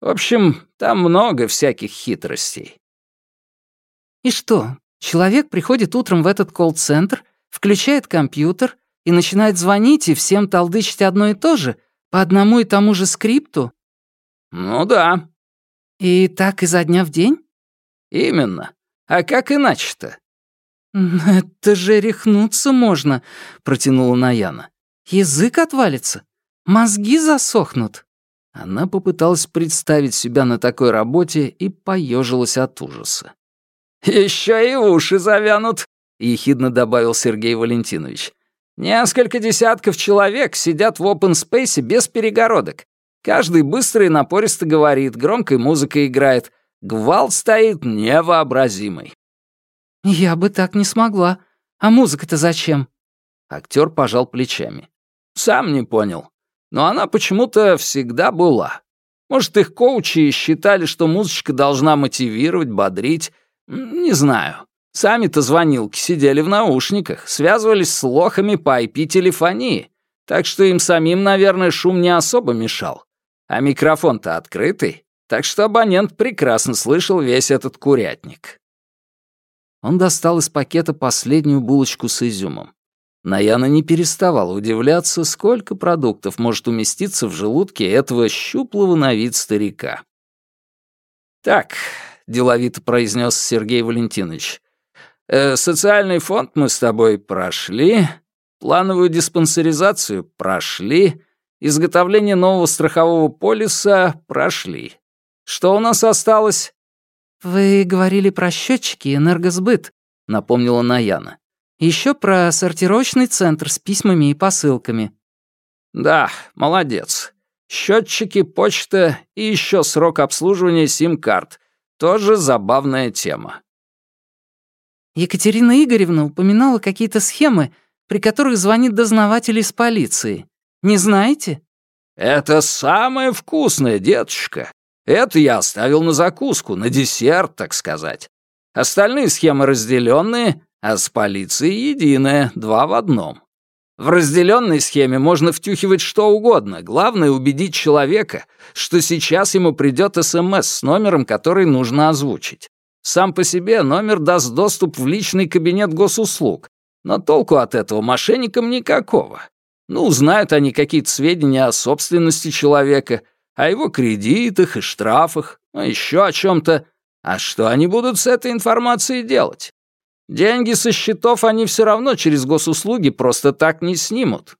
В общем, там много всяких хитростей. И что, человек приходит утром в этот колл-центр, включает компьютер и начинает звонить и всем толдычить одно и то же, по одному и тому же скрипту? Ну да. И так изо дня в день? Именно. А как иначе-то? «Это же рехнуться можно», — протянула Наяна. «Язык отвалится. Мозги засохнут». Она попыталась представить себя на такой работе и поежилась от ужаса. «Еще и уши завянут», — ехидно добавил Сергей Валентинович. «Несколько десятков человек сидят в open space без перегородок. Каждый быстро и напористо говорит, громкой музыка играет. Гвалт стоит невообразимый». «Я бы так не смогла. А музыка-то зачем?» Актер пожал плечами. «Сам не понял но она почему-то всегда была. Может, их коучи считали, что музычка должна мотивировать, бодрить. Не знаю. Сами-то звонилки сидели в наушниках, связывались с лохами по IP-телефонии, так что им самим, наверное, шум не особо мешал. А микрофон-то открытый, так что абонент прекрасно слышал весь этот курятник. Он достал из пакета последнюю булочку с изюмом. Наяна не переставала удивляться, сколько продуктов может уместиться в желудке этого щуплого на вид старика. «Так», — деловито произнес Сергей Валентинович, э, «социальный фонд мы с тобой прошли, плановую диспансеризацию прошли, изготовление нового страхового полиса прошли. Что у нас осталось?» «Вы говорили про счетчики энергосбыт», — напомнила Наяна. Еще про сортировочный центр с письмами и посылками». «Да, молодец. Счетчики, почта и еще срок обслуживания сим-карт. Тоже забавная тема». Екатерина Игоревна упоминала какие-то схемы, при которых звонит дознаватель из полиции. Не знаете? «Это самое вкусное, деточка. Это я оставил на закуску, на десерт, так сказать. Остальные схемы разделенные, а с полицией единое, два в одном. В разделенной схеме можно втюхивать что угодно. Главное — убедить человека, что сейчас ему придет СМС с номером, который нужно озвучить. Сам по себе номер даст доступ в личный кабинет госуслуг, но толку от этого мошенникам никакого. Ну, узнают они какие-то сведения о собственности человека, о его кредитах и штрафах, а еще о чем-то. А что они будут с этой информацией делать? Деньги со счетов они все равно через госуслуги просто так не снимут.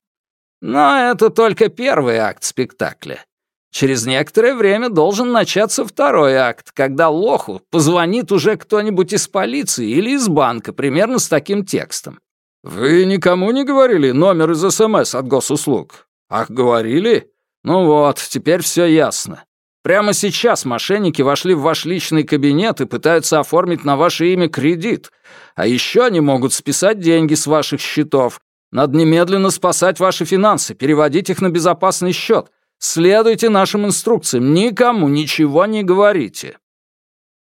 Но это только первый акт спектакля. Через некоторое время должен начаться второй акт, когда лоху позвонит уже кто-нибудь из полиции или из банка, примерно с таким текстом. «Вы никому не говорили номер из СМС от госуслуг?» «Ах, говорили? Ну вот, теперь все ясно. Прямо сейчас мошенники вошли в ваш личный кабинет и пытаются оформить на ваше имя кредит. А еще они могут списать деньги с ваших счетов, Надо немедленно спасать ваши финансы, переводить их на безопасный счет. Следуйте нашим инструкциям, никому ничего не говорите.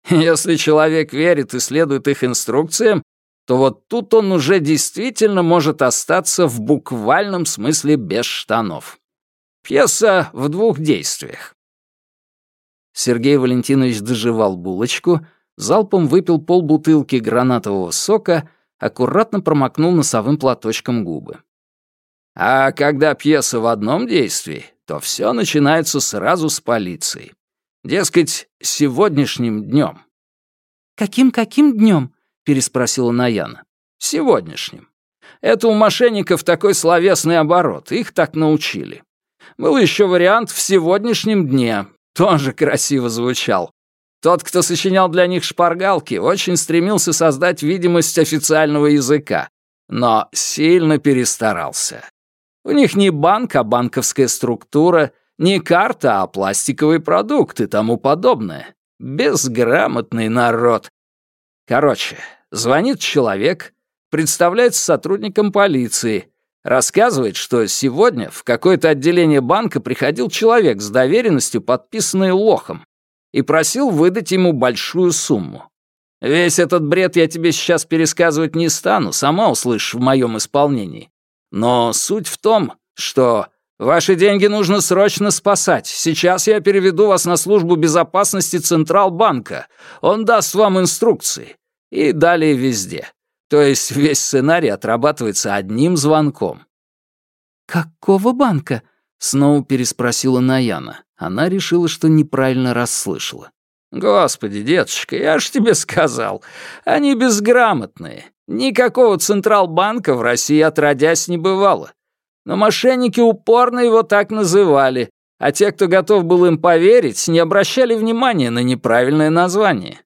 Если человек верит и следует их инструкциям, то вот тут он уже действительно может остаться в буквальном смысле без штанов. Пьеса в двух действиях. Сергей Валентинович доживал булочку, залпом выпил полбутылки гранатового сока, аккуратно промокнул носовым платочком губы. А когда пьеса в одном действии, то все начинается сразу с полиции. Дескать, сегодняшним днем. «Каким-каким днем?» — переспросила Наяна. «Сегодняшним. Это у мошенников такой словесный оборот, их так научили. Был еще вариант «в сегодняшнем дне», тоже красиво звучал. Тот, кто сочинял для них шпаргалки, очень стремился создать видимость официального языка, но сильно перестарался. У них не банк, а банковская структура, не карта, а пластиковый продукт и тому подобное. Безграмотный народ. Короче, звонит человек, представляется сотрудником полиции, рассказывает, что сегодня в какое-то отделение банка приходил человек с доверенностью, подписанной лохом, и просил выдать ему большую сумму. Весь этот бред я тебе сейчас пересказывать не стану, сама услышишь в моем исполнении. Но суть в том, что ваши деньги нужно срочно спасать. Сейчас я переведу вас на службу безопасности Централбанка. Он даст вам инструкции. И далее везде. То есть весь сценарий отрабатывается одним звонком. «Какого банка?» — снова переспросила Наяна. Она решила, что неправильно расслышала. «Господи, деточка, я ж тебе сказал, они безграмотные. Никакого Централбанка в России отродясь не бывало. Но мошенники упорно его так называли, а те, кто готов был им поверить, не обращали внимания на неправильное название.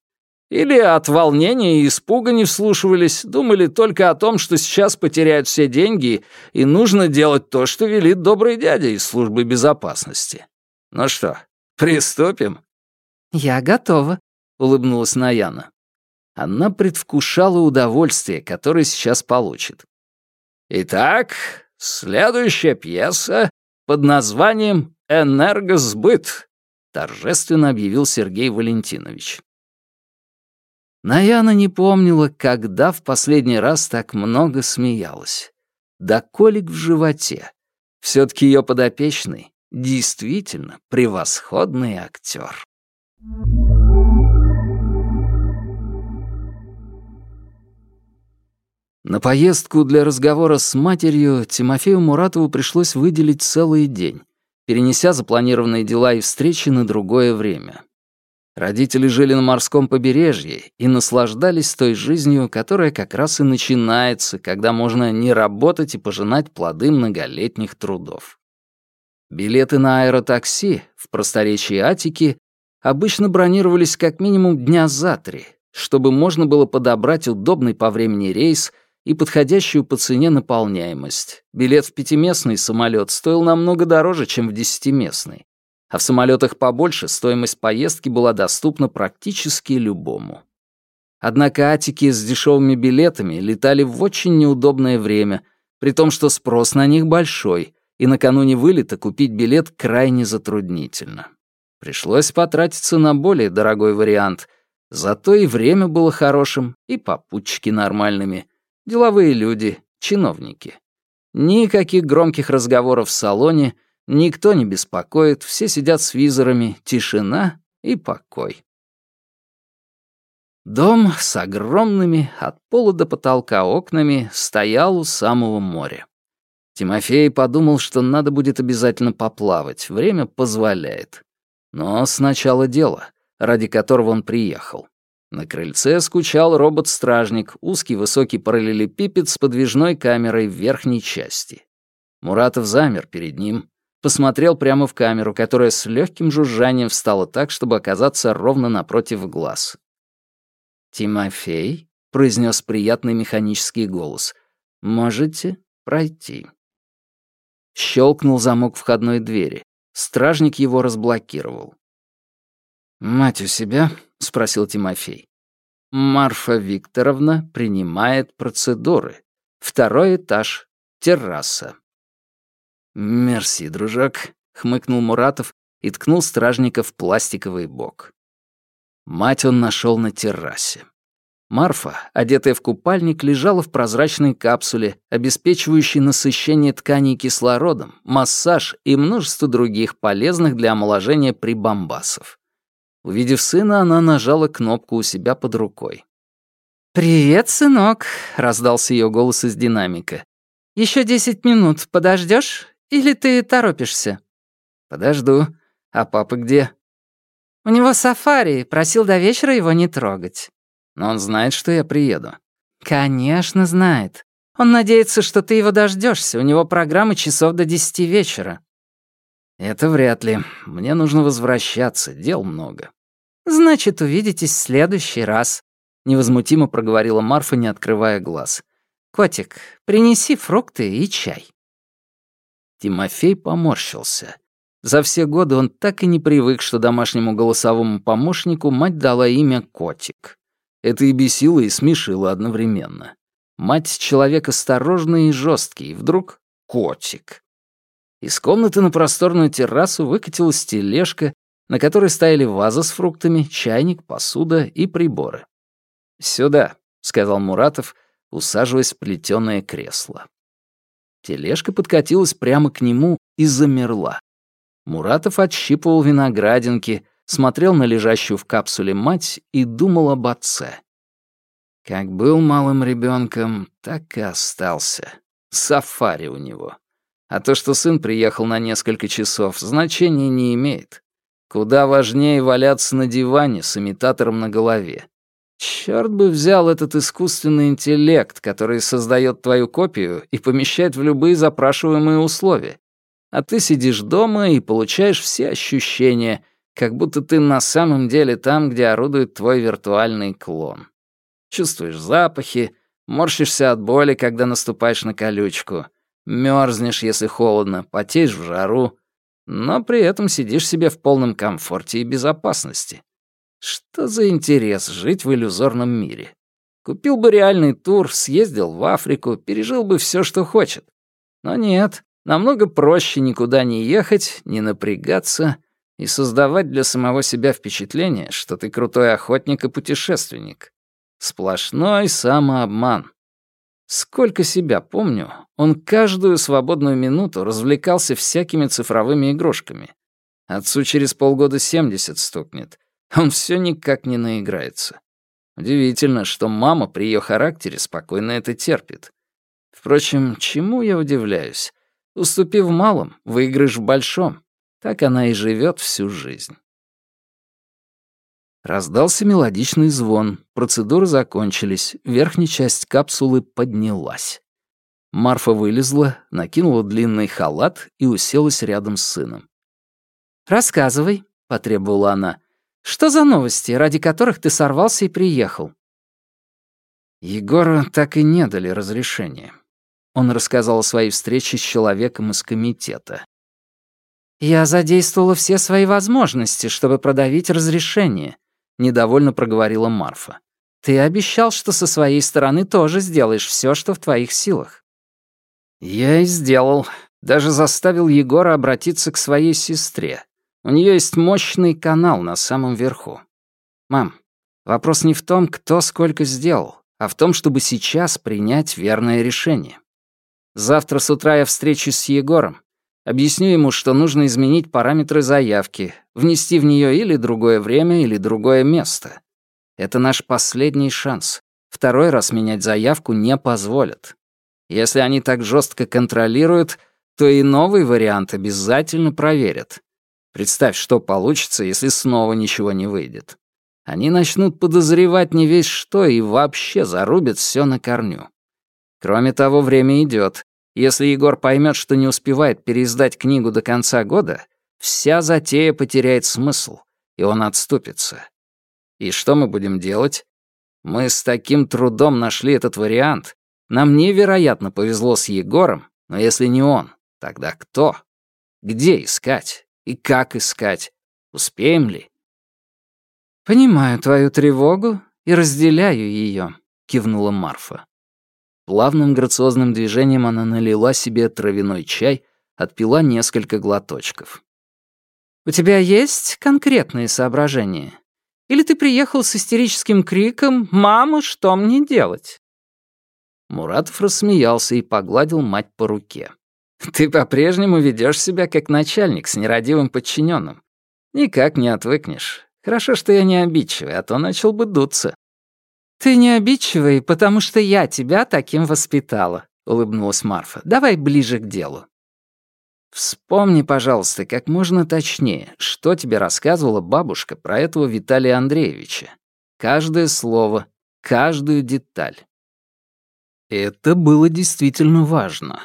Или от волнения и испуга не вслушивались, думали только о том, что сейчас потеряют все деньги, и нужно делать то, что велит добрый дядя из службы безопасности. Ну что, приступим? «Я готова», — улыбнулась Наяна. Она предвкушала удовольствие, которое сейчас получит. «Итак, следующая пьеса под названием «Энергосбыт», — торжественно объявил Сергей Валентинович. Наяна не помнила, когда в последний раз так много смеялась. Да колик в животе. все таки ее подопечный действительно превосходный актер. На поездку для разговора с матерью Тимофею Муратову пришлось выделить целый день, перенеся запланированные дела и встречи на другое время. Родители жили на морском побережье и наслаждались той жизнью, которая как раз и начинается, когда можно не работать и пожинать плоды многолетних трудов. Билеты на аэротакси в просторечии Атики обычно бронировались как минимум дня за три, чтобы можно было подобрать удобный по времени рейс — и подходящую по цене наполняемость. Билет в пятиместный самолет стоил намного дороже, чем в десятиместный. А в самолетах побольше стоимость поездки была доступна практически любому. Однако атики с дешевыми билетами летали в очень неудобное время, при том, что спрос на них большой, и накануне вылета купить билет крайне затруднительно. Пришлось потратиться на более дорогой вариант, зато и время было хорошим, и попутчики нормальными — Деловые люди, чиновники. Никаких громких разговоров в салоне, никто не беспокоит, все сидят с визорами, тишина и покой. Дом с огромными от пола до потолка окнами стоял у самого моря. Тимофей подумал, что надо будет обязательно поплавать, время позволяет. Но сначала дело, ради которого он приехал. На крыльце скучал робот-стражник, узкий высокий параллелепипед с подвижной камерой в верхней части. Муратов замер перед ним, посмотрел прямо в камеру, которая с легким жужжанием встала так, чтобы оказаться ровно напротив глаз. «Тимофей», — произнес приятный механический голос, — «можете пройти». Щелкнул замок входной двери. Стражник его разблокировал. «Мать у себя?» — спросил Тимофей. «Марфа Викторовна принимает процедуры. Второй этаж. терраса. «Мерси, дружок», — хмыкнул Муратов и ткнул стражника в пластиковый бок. Мать он нашел на террасе. Марфа, одетая в купальник, лежала в прозрачной капсуле, обеспечивающей насыщение тканей кислородом, массаж и множество других полезных для омоложения прибамбасов. Увидев сына, она нажала кнопку у себя под рукой. «Привет, сынок», — раздался ее голос из динамика. Еще десять минут подождешь, или ты торопишься?» «Подожду. А папа где?» «У него сафари, просил до вечера его не трогать». Но он знает, что я приеду. Конечно, знает. Он надеется, что ты его дождешься. У него программа часов до десяти вечера. Это вряд ли. Мне нужно возвращаться, дел много. Значит, увидитесь в следующий раз, невозмутимо проговорила Марфа, не открывая глаз. Котик, принеси фрукты и чай. Тимофей поморщился. За все годы он так и не привык, что домашнему голосовому помощнику мать дала имя Котик. Это и бесило, и смешило одновременно. Мать — человек осторожный и жесткий, и вдруг — котик. Из комнаты на просторную террасу выкатилась тележка, на которой стояли ваза с фруктами, чайник, посуда и приборы. «Сюда», — сказал Муратов, усаживаясь в плетёное кресло. Тележка подкатилась прямо к нему и замерла. Муратов отщипывал виноградинки, смотрел на лежащую в капсуле мать и думал об отце. Как был малым ребенком, так и остался. Сафари у него. А то, что сын приехал на несколько часов, значения не имеет. Куда важнее валяться на диване с имитатором на голове. Черт бы взял этот искусственный интеллект, который создает твою копию и помещает в любые запрашиваемые условия. А ты сидишь дома и получаешь все ощущения, как будто ты на самом деле там, где орудует твой виртуальный клон. Чувствуешь запахи, морщишься от боли, когда наступаешь на колючку, мерзнешь, если холодно, потеешь в жару, но при этом сидишь себе в полном комфорте и безопасности. Что за интерес жить в иллюзорном мире? Купил бы реальный тур, съездил в Африку, пережил бы все, что хочет. Но нет, намного проще никуда не ехать, не напрягаться и создавать для самого себя впечатление, что ты крутой охотник и путешественник. Сплошной самообман. Сколько себя помню, он каждую свободную минуту развлекался всякими цифровыми игрушками. Отцу через полгода 70 стукнет. Он все никак не наиграется. Удивительно, что мама при ее характере спокойно это терпит. Впрочем, чему я удивляюсь? Уступи в малом, выиграешь в большом. Так она и живет всю жизнь. Раздался мелодичный звон, процедуры закончились, верхняя часть капсулы поднялась. Марфа вылезла, накинула длинный халат и уселась рядом с сыном. «Рассказывай», — потребовала она. «Что за новости, ради которых ты сорвался и приехал?» Егору так и не дали разрешения. Он рассказал о своей встрече с человеком из комитета. «Я задействовала все свои возможности, чтобы продавить разрешение», — недовольно проговорила Марфа. «Ты обещал, что со своей стороны тоже сделаешь все, что в твоих силах». «Я и сделал. Даже заставил Егора обратиться к своей сестре. У нее есть мощный канал на самом верху. Мам, вопрос не в том, кто сколько сделал, а в том, чтобы сейчас принять верное решение. Завтра с утра я встречусь с Егором. Объясню ему, что нужно изменить параметры заявки, внести в нее или другое время, или другое место. Это наш последний шанс. Второй раз менять заявку не позволят. Если они так жестко контролируют, то и новый вариант обязательно проверят. Представь, что получится, если снова ничего не выйдет. Они начнут подозревать не весь что и вообще зарубят все на корню. Кроме того, время идет. Если Егор поймет, что не успевает переиздать книгу до конца года, вся затея потеряет смысл, и он отступится. И что мы будем делать? Мы с таким трудом нашли этот вариант. Нам невероятно повезло с Егором, но если не он, тогда кто? Где искать? И как искать? Успеем ли? «Понимаю твою тревогу и разделяю ее», — кивнула Марфа. Плавным грациозным движением она налила себе травяной чай, отпила несколько глоточков. «У тебя есть конкретные соображения? Или ты приехал с истерическим криком «Мама, что мне делать?» Муратов рассмеялся и погладил мать по руке. «Ты по-прежнему ведешь себя как начальник с нерадивым подчиненным. Никак не отвыкнешь. Хорошо, что я не обидчивый, а то начал бы дуться». «Ты не обидчивый, потому что я тебя таким воспитала», — улыбнулась Марфа. «Давай ближе к делу». Вспомни, пожалуйста, как можно точнее, что тебе рассказывала бабушка про этого Виталия Андреевича. Каждое слово, каждую деталь. Это было действительно важно.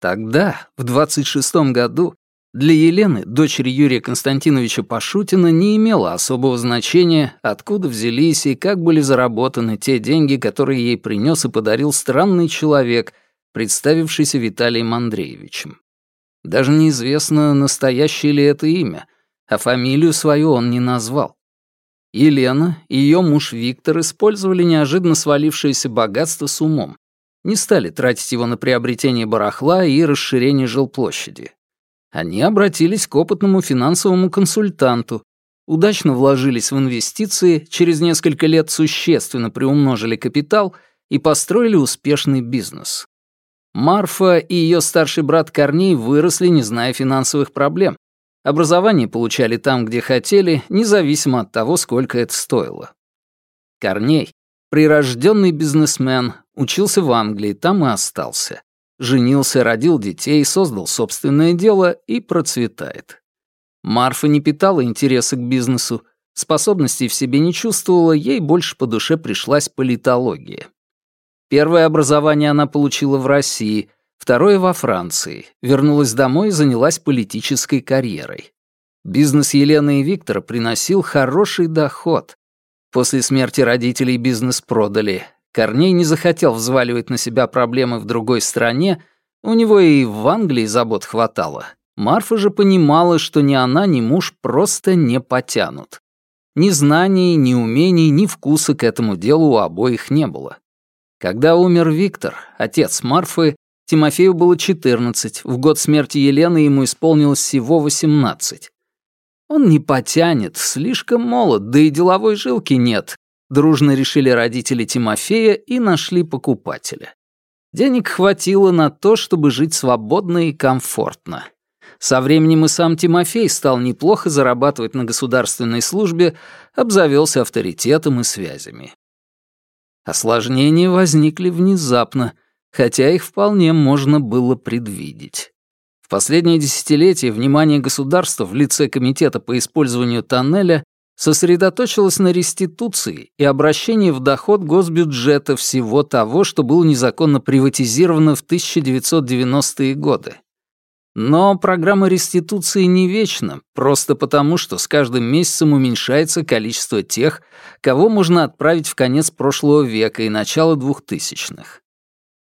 Тогда, в 26-м году, для Елены, дочери Юрия Константиновича Пашутина, не имело особого значения, откуда взялись и как были заработаны те деньги, которые ей принес и подарил странный человек, представившийся Виталием Андреевичем. Даже неизвестно, настоящее ли это имя, а фамилию свою он не назвал. Елена и ее муж Виктор использовали неожиданно свалившееся богатство с умом. Не стали тратить его на приобретение барахла и расширение жилплощади. Они обратились к опытному финансовому консультанту, удачно вложились в инвестиции, через несколько лет существенно приумножили капитал и построили успешный бизнес. Марфа и ее старший брат Корней выросли, не зная финансовых проблем. Образование получали там, где хотели, независимо от того, сколько это стоило. Корней, прирожденный бизнесмен, учился в Англии, там и остался. Женился, родил детей, создал собственное дело и процветает. Марфа не питала интереса к бизнесу, способностей в себе не чувствовала, ей больше по душе пришлась политология. Первое образование она получила в России, второе — во Франции. Вернулась домой и занялась политической карьерой. Бизнес Елены и Виктора приносил хороший доход. После смерти родителей бизнес продали. Корней не захотел взваливать на себя проблемы в другой стране, у него и в Англии забот хватало. Марфа же понимала, что ни она, ни муж просто не потянут. Ни знаний, ни умений, ни вкуса к этому делу у обоих не было. Когда умер Виктор, отец Марфы, Тимофею было 14, в год смерти Елены ему исполнилось всего 18. Он не потянет, слишком молод, да и деловой жилки нет. Дружно решили родители Тимофея и нашли покупателя. Денег хватило на то, чтобы жить свободно и комфортно. Со временем и сам Тимофей стал неплохо зарабатывать на государственной службе, обзавелся авторитетом и связями. Осложнения возникли внезапно, хотя их вполне можно было предвидеть. В последние десятилетия внимание государства в лице Комитета по использованию тоннеля сосредоточилось на реституции и обращении в доход госбюджета всего того, что было незаконно приватизировано в 1990-е годы. Но программа реституции не вечна, просто потому, что с каждым месяцем уменьшается количество тех, кого можно отправить в конец прошлого века и начало двухтысячных.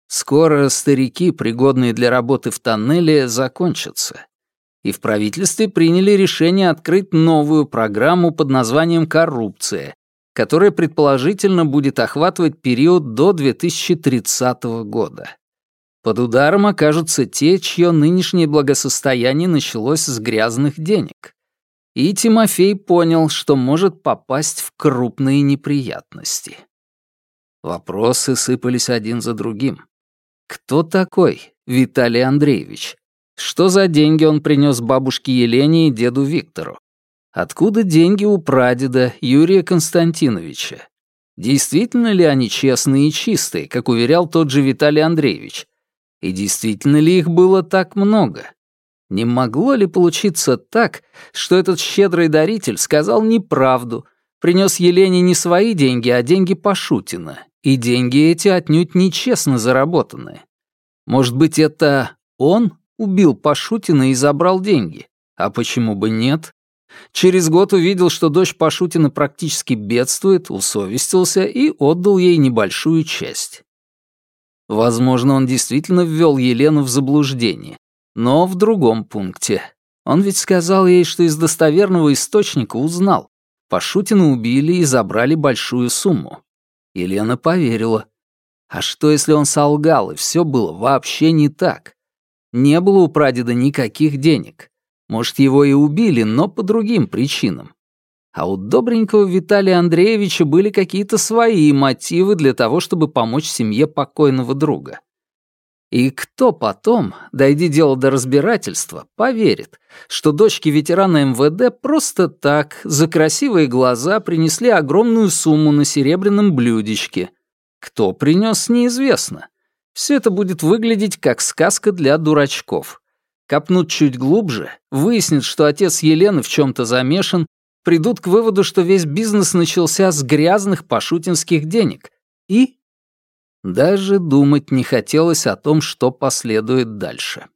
Скоро старики, пригодные для работы в тоннеле, закончатся. И в правительстве приняли решение открыть новую программу под названием «Коррупция», которая предположительно будет охватывать период до 2030 года. Под ударом окажутся те, чье нынешнее благосостояние началось с грязных денег. И Тимофей понял, что может попасть в крупные неприятности. Вопросы сыпались один за другим. Кто такой Виталий Андреевич? Что за деньги он принес бабушке Елене и деду Виктору? Откуда деньги у прадеда Юрия Константиновича? Действительно ли они честные и чистые, как уверял тот же Виталий Андреевич? И действительно ли их было так много? Не могло ли получиться так, что этот щедрый даритель сказал неправду, принес Елене не свои деньги, а деньги Пашутина, и деньги эти отнюдь нечестно заработанные? Может быть, это он убил Пашутина и забрал деньги? А почему бы нет? Через год увидел, что дочь Пашутина практически бедствует, усовестился и отдал ей небольшую часть. Возможно, он действительно ввел Елену в заблуждение, но в другом пункте. Он ведь сказал ей, что из достоверного источника узнал. Пашутина убили и забрали большую сумму. Елена поверила. А что, если он солгал, и все было вообще не так? Не было у прадеда никаких денег. Может, его и убили, но по другим причинам. А у добренького Виталия Андреевича были какие-то свои мотивы для того, чтобы помочь семье покойного друга. И кто потом, дойди дело до разбирательства, поверит, что дочки ветерана МВД просто так, за красивые глаза, принесли огромную сумму на серебряном блюдечке. Кто принес, неизвестно. Все это будет выглядеть как сказка для дурачков. Копнут чуть глубже, выяснят, что отец Елены в чем-то замешан, придут к выводу, что весь бизнес начался с грязных пашутинских денег. И даже думать не хотелось о том, что последует дальше.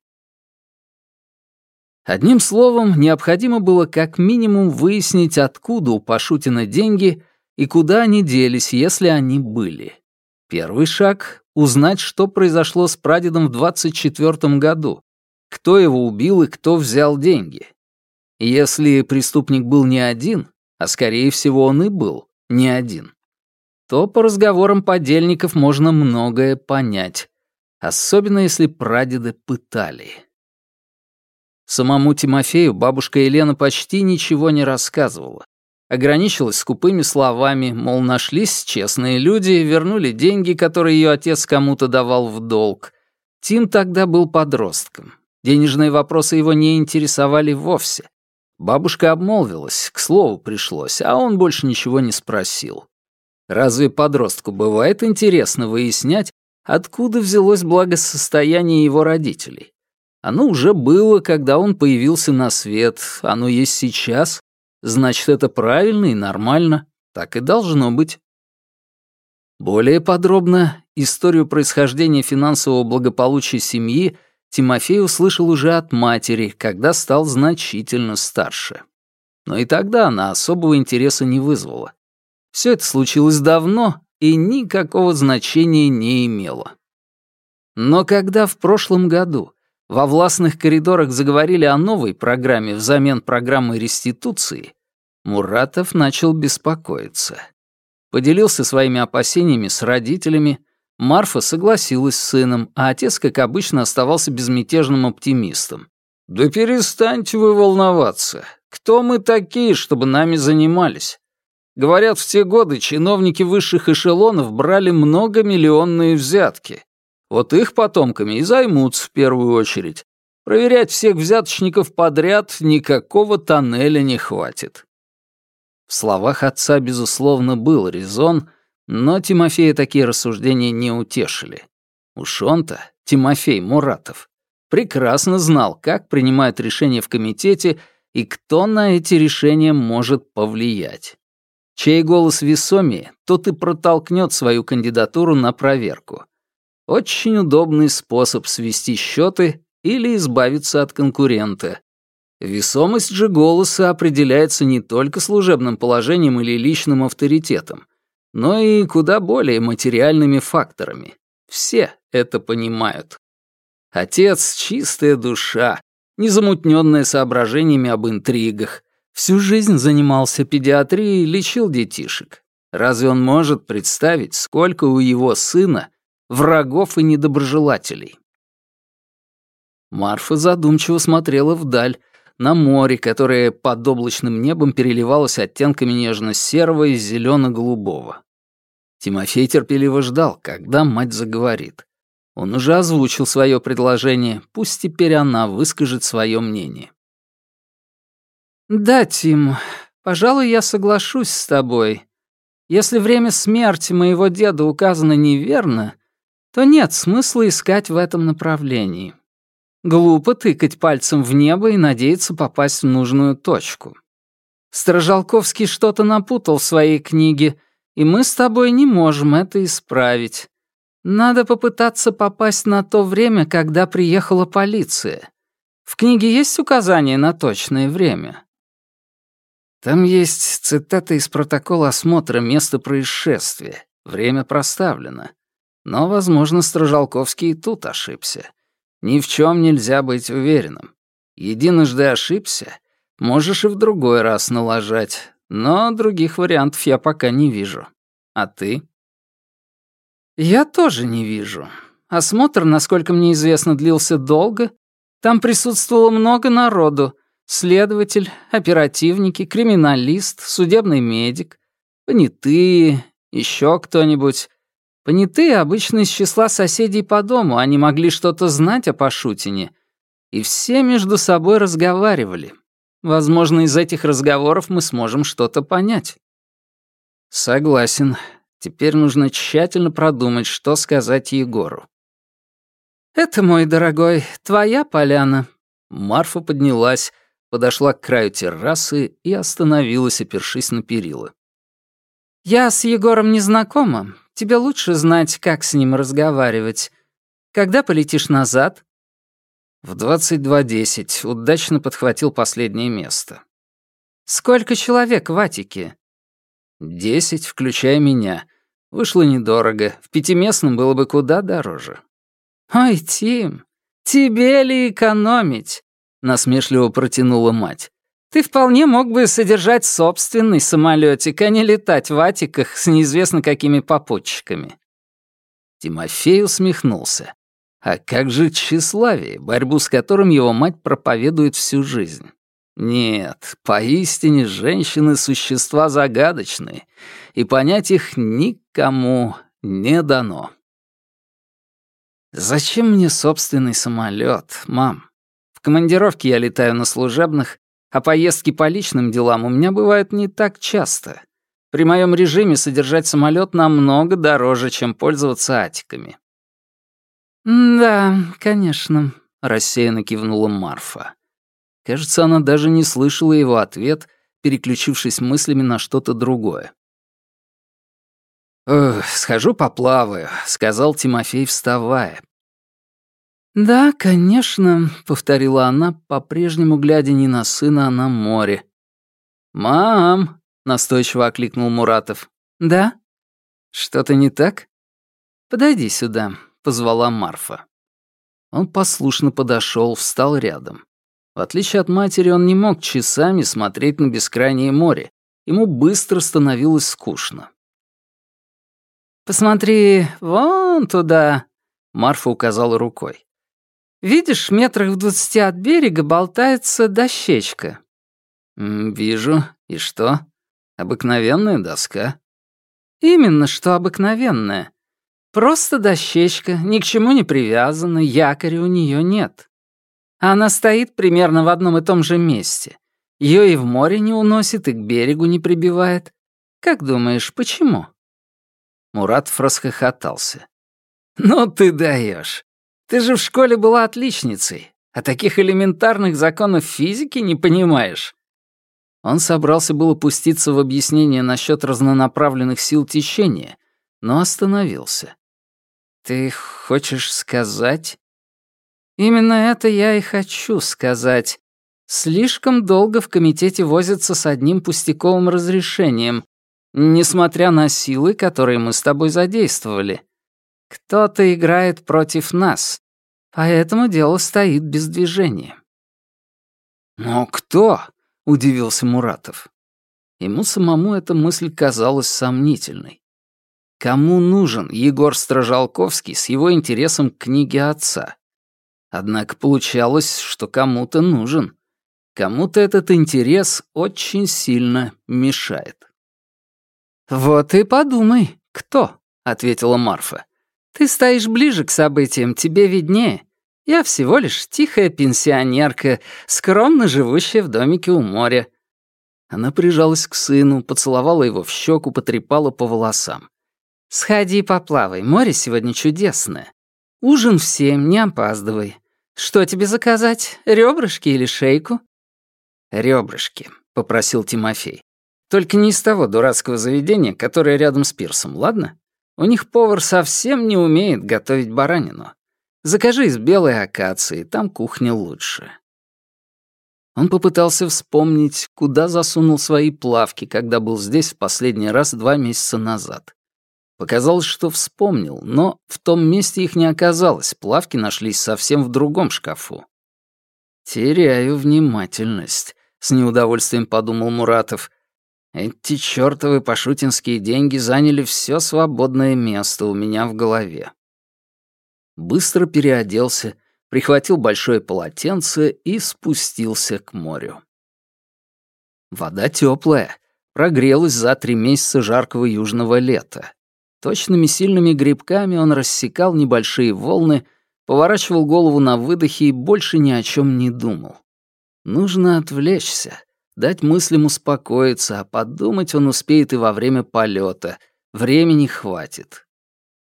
Одним словом, необходимо было как минимум выяснить, откуда у Пашутина деньги и куда они делись, если они были. Первый шаг — узнать, что произошло с прадедом в 24 году, кто его убил и кто взял деньги. Если преступник был не один, а скорее всего он и был не один, то по разговорам подельников можно многое понять, особенно если прадеда пытали. Самому Тимофею бабушка Елена почти ничего не рассказывала. Ограничилась скупыми словами, мол, нашлись честные люди, вернули деньги, которые ее отец кому-то давал в долг. Тим тогда был подростком. Денежные вопросы его не интересовали вовсе. Бабушка обмолвилась, к слову пришлось, а он больше ничего не спросил. Разве подростку бывает интересно выяснять, откуда взялось благосостояние его родителей? Оно уже было, когда он появился на свет, оно есть сейчас, значит, это правильно и нормально, так и должно быть. Более подробно историю происхождения финансового благополучия семьи Тимофей услышал уже от матери, когда стал значительно старше. Но и тогда она особого интереса не вызвала. Все это случилось давно и никакого значения не имело. Но когда в прошлом году во властных коридорах заговорили о новой программе взамен программы реституции, Муратов начал беспокоиться. Поделился своими опасениями с родителями, Марфа согласилась с сыном, а отец, как обычно, оставался безмятежным оптимистом. «Да перестаньте вы волноваться. Кто мы такие, чтобы нами занимались? Говорят, в те годы чиновники высших эшелонов брали многомиллионные взятки. Вот их потомками и займутся в первую очередь. Проверять всех взяточников подряд никакого тоннеля не хватит. В словах отца, безусловно, был резон, но Тимофея такие рассуждения не утешили. Уж он-то, Тимофей Муратов, прекрасно знал, как принимают решения в комитете и кто на эти решения может повлиять. Чей голос весомее, тот и протолкнет свою кандидатуру на проверку. Очень удобный способ свести счеты или избавиться от конкурента. Весомость же голоса определяется не только служебным положением или личным авторитетом, но и куда более материальными факторами. Все это понимают. Отец — чистая душа, незамутненная соображениями об интригах, Всю жизнь занимался педиатрией и лечил детишек. Разве он может представить, сколько у его сына врагов и недоброжелателей? Марфа задумчиво смотрела вдаль, на море, которое под облачным небом переливалось оттенками нежно-серого и зелено-голубого. Тимофей терпеливо ждал, когда мать заговорит. Он уже озвучил свое предложение, пусть теперь она выскажет свое мнение. «Да, Тим, пожалуй, я соглашусь с тобой. Если время смерти моего деда указано неверно, то нет смысла искать в этом направлении. Глупо тыкать пальцем в небо и надеяться попасть в нужную точку. Стражалковский что-то напутал в своей книге, и мы с тобой не можем это исправить. Надо попытаться попасть на то время, когда приехала полиция. В книге есть указание на точное время?» Там есть цитата из протокола осмотра места происшествия. Время проставлено. Но, возможно, Стражалковский и тут ошибся. Ни в чем нельзя быть уверенным. Единожды ошибся, можешь и в другой раз налажать. Но других вариантов я пока не вижу. А ты? «Я тоже не вижу. Осмотр, насколько мне известно, длился долго. Там присутствовало много народу. Следователь, оперативники, криминалист, судебный медик, понятые, еще кто-нибудь. Понятые обычно из числа соседей по дому, они могли что-то знать о Пашутине. И все между собой разговаривали. Возможно, из этих разговоров мы сможем что-то понять. Согласен. Теперь нужно тщательно продумать, что сказать Егору. «Это, мой дорогой, твоя поляна». Марфа поднялась, подошла к краю террасы и остановилась, опершись на перила. «Я с Егором не знакома. Тебе лучше знать, как с ним разговаривать. Когда полетишь назад?» В 22.10 удачно подхватил последнее место. «Сколько человек в Атике?» «Десять, включая меня. Вышло недорого. В пятиместном было бы куда дороже». «Ой, Тим, тебе ли экономить? насмешливо протянула мать. «Ты вполне мог бы содержать собственный самолетик, а не летать в атиках с неизвестно какими попутчиками». Тимофей усмехнулся. А как же тщеславие, борьбу с которым его мать проповедует всю жизнь? Нет, поистине женщины — существа загадочные, и понять их никому не дано. Зачем мне собственный самолет, мам? командировки я летаю на служебных, а поездки по личным делам у меня бывают не так часто. При моем режиме содержать самолет намного дороже, чем пользоваться атиками. «Да, конечно», — рассеянно кивнула Марфа. Кажется, она даже не слышала его ответ, переключившись мыслями на что-то другое. «Схожу поплаваю», — сказал Тимофей, вставая, «Да, конечно», — повторила она, по-прежнему глядя не на сына, а на море. «Мам!» — настойчиво окликнул Муратов. «Да?» «Что-то не так?» «Подойди сюда», — позвала Марфа. Он послушно подошел, встал рядом. В отличие от матери, он не мог часами смотреть на бескрайнее море. Ему быстро становилось скучно. «Посмотри вон туда», — Марфа указала рукой. Видишь, метрах в двадцати от берега болтается дощечка». «Вижу. И что? Обыкновенная доска?» «Именно что обыкновенная. Просто дощечка, ни к чему не привязана, якоря у нее нет. Она стоит примерно в одном и том же месте. Ее и в море не уносит, и к берегу не прибивает. Как думаешь, почему?» Муратов расхохотался. «Ну ты даешь. Ты же в школе была отличницей, а таких элементарных законов физики не понимаешь». Он собрался было пуститься в объяснение насчет разнонаправленных сил течения, но остановился. «Ты хочешь сказать?» «Именно это я и хочу сказать. Слишком долго в комитете возятся с одним пустяковым разрешением, несмотря на силы, которые мы с тобой задействовали. Кто-то играет против нас, поэтому дело стоит без движения». «Но кто?» — удивился Муратов. Ему самому эта мысль казалась сомнительной. Кому нужен Егор Стражалковский с его интересом к книге отца? Однако получалось, что кому-то нужен. Кому-то этот интерес очень сильно мешает. «Вот и подумай, кто?» — ответила Марфа. Ты стоишь ближе к событиям, тебе виднее. Я всего лишь тихая пенсионерка, скромно живущая в домике у моря». Она прижалась к сыну, поцеловала его в щеку, потрепала по волосам. «Сходи поплавай, море сегодня чудесное. Ужин в семь, не опаздывай. Что тебе заказать, ребрышки или шейку?» «Ребрышки», — попросил Тимофей. «Только не из того дурацкого заведения, которое рядом с пирсом, ладно?» У них повар совсем не умеет готовить баранину. Закажи из белой акации, там кухня лучше. Он попытался вспомнить, куда засунул свои плавки, когда был здесь в последний раз два месяца назад. Показалось, что вспомнил, но в том месте их не оказалось, плавки нашлись совсем в другом шкафу. «Теряю внимательность», — с неудовольствием подумал Муратов. Эти чёртовы пашутинские деньги заняли все свободное место у меня в голове. Быстро переоделся, прихватил большое полотенце и спустился к морю. Вода теплая, прогрелась за три месяца жаркого южного лета. Точными сильными грибками он рассекал небольшие волны, поворачивал голову на выдохе и больше ни о чем не думал. Нужно отвлечься, дать мыслям успокоиться, а подумать он успеет и во время полета. Времени хватит.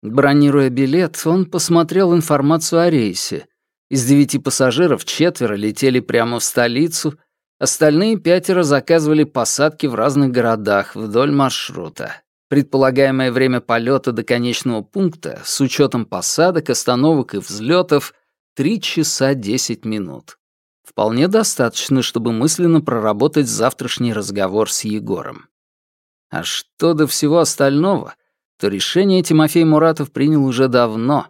Бронируя билет, он посмотрел информацию о рейсе. Из девяти пассажиров четверо летели прямо в столицу, остальные пятеро заказывали посадки в разных городах вдоль маршрута. Предполагаемое время полета до конечного пункта с учетом посадок, остановок и взлетов — 3 часа 10 минут. Вполне достаточно, чтобы мысленно проработать завтрашний разговор с Егором. А что до всего остального, то решение Тимофей Муратов принял уже давно.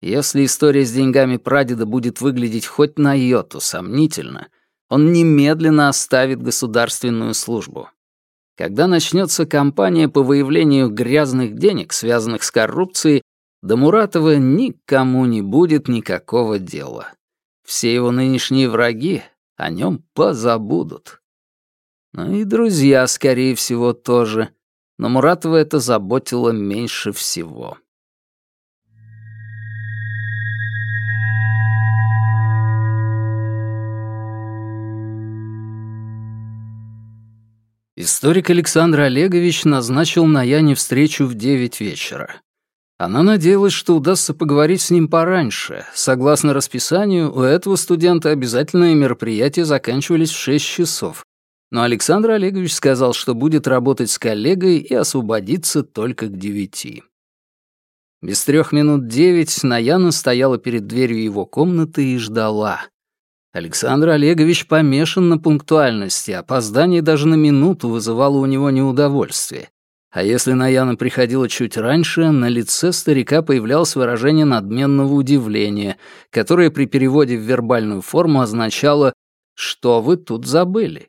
Если история с деньгами прадеда будет выглядеть хоть на йоту сомнительно, он немедленно оставит государственную службу. Когда начнется кампания по выявлению грязных денег, связанных с коррупцией, до Муратова никому не будет никакого дела. Все его нынешние враги о нем позабудут. Ну и друзья, скорее всего, тоже. Но Муратова это заботило меньше всего. Историк Александр Олегович назначил на Яне встречу в девять вечера. Она надеялась, что удастся поговорить с ним пораньше. Согласно расписанию, у этого студента обязательные мероприятия заканчивались в шесть часов. Но Александр Олегович сказал, что будет работать с коллегой и освободиться только к девяти. Без трех минут девять Наяна стояла перед дверью его комнаты и ждала. Александр Олегович помешан на пунктуальности, опоздание даже на минуту вызывало у него неудовольствие. А если Наяна приходила чуть раньше, на лице старика появлялось выражение надменного удивления, которое при переводе в вербальную форму означало «Что вы тут забыли?».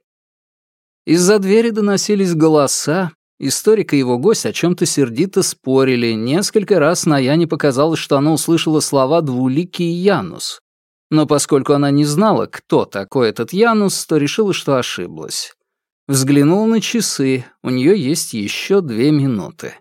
Из-за двери доносились голоса, историк и его гость о чем то сердито спорили, несколько раз Наяне показалось, что она услышала слова «двуликий Янус», но поскольку она не знала, кто такой этот Янус, то решила, что ошиблась. Взглянула на часы, у нее есть еще две минуты.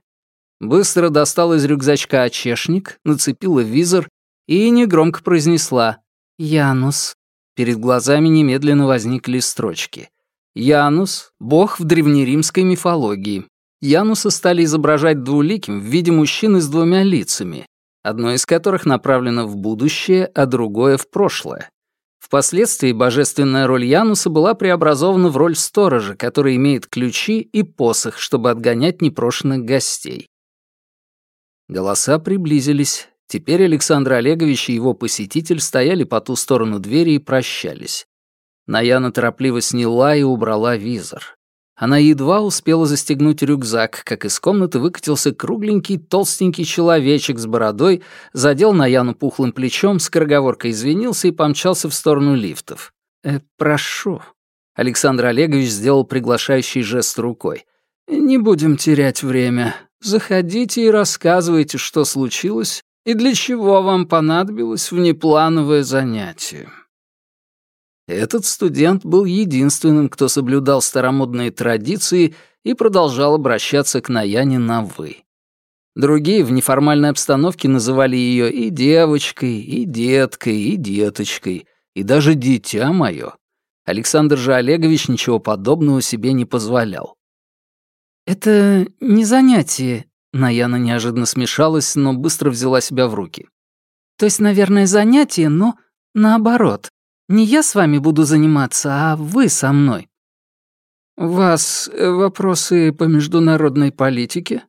Быстро достала из рюкзачка очешник, нацепила визор и негромко произнесла «Янус». Перед глазами немедленно возникли строчки. Янус — бог в древнеримской мифологии. Януса стали изображать двуликим в виде мужчины с двумя лицами, одно из которых направлено в будущее, а другое — в прошлое. Впоследствии божественная роль Януса была преобразована в роль сторожа, который имеет ключи и посох, чтобы отгонять непрошенных гостей. Голоса приблизились. Теперь Александр Олегович и его посетитель стояли по ту сторону двери и прощались. Наяна торопливо сняла и убрала визор. Она едва успела застегнуть рюкзак, как из комнаты выкатился кругленький толстенький человечек с бородой, задел Наяну пухлым плечом, скороговоркой извинился и помчался в сторону лифтов. «Э, прошу». Александр Олегович сделал приглашающий жест рукой. «Не будем терять время. Заходите и рассказывайте, что случилось и для чего вам понадобилось внеплановое занятие». Этот студент был единственным, кто соблюдал старомодные традиции и продолжал обращаться к Наяне на «вы». Другие в неформальной обстановке называли ее и девочкой, и деткой, и деточкой, и даже дитя мое. Александр же Олегович ничего подобного себе не позволял. «Это не занятие», — Наяна неожиданно смешалась, но быстро взяла себя в руки. «То есть, наверное, занятие, но наоборот. Не я с вами буду заниматься, а вы со мной». «У вас э, вопросы по международной политике?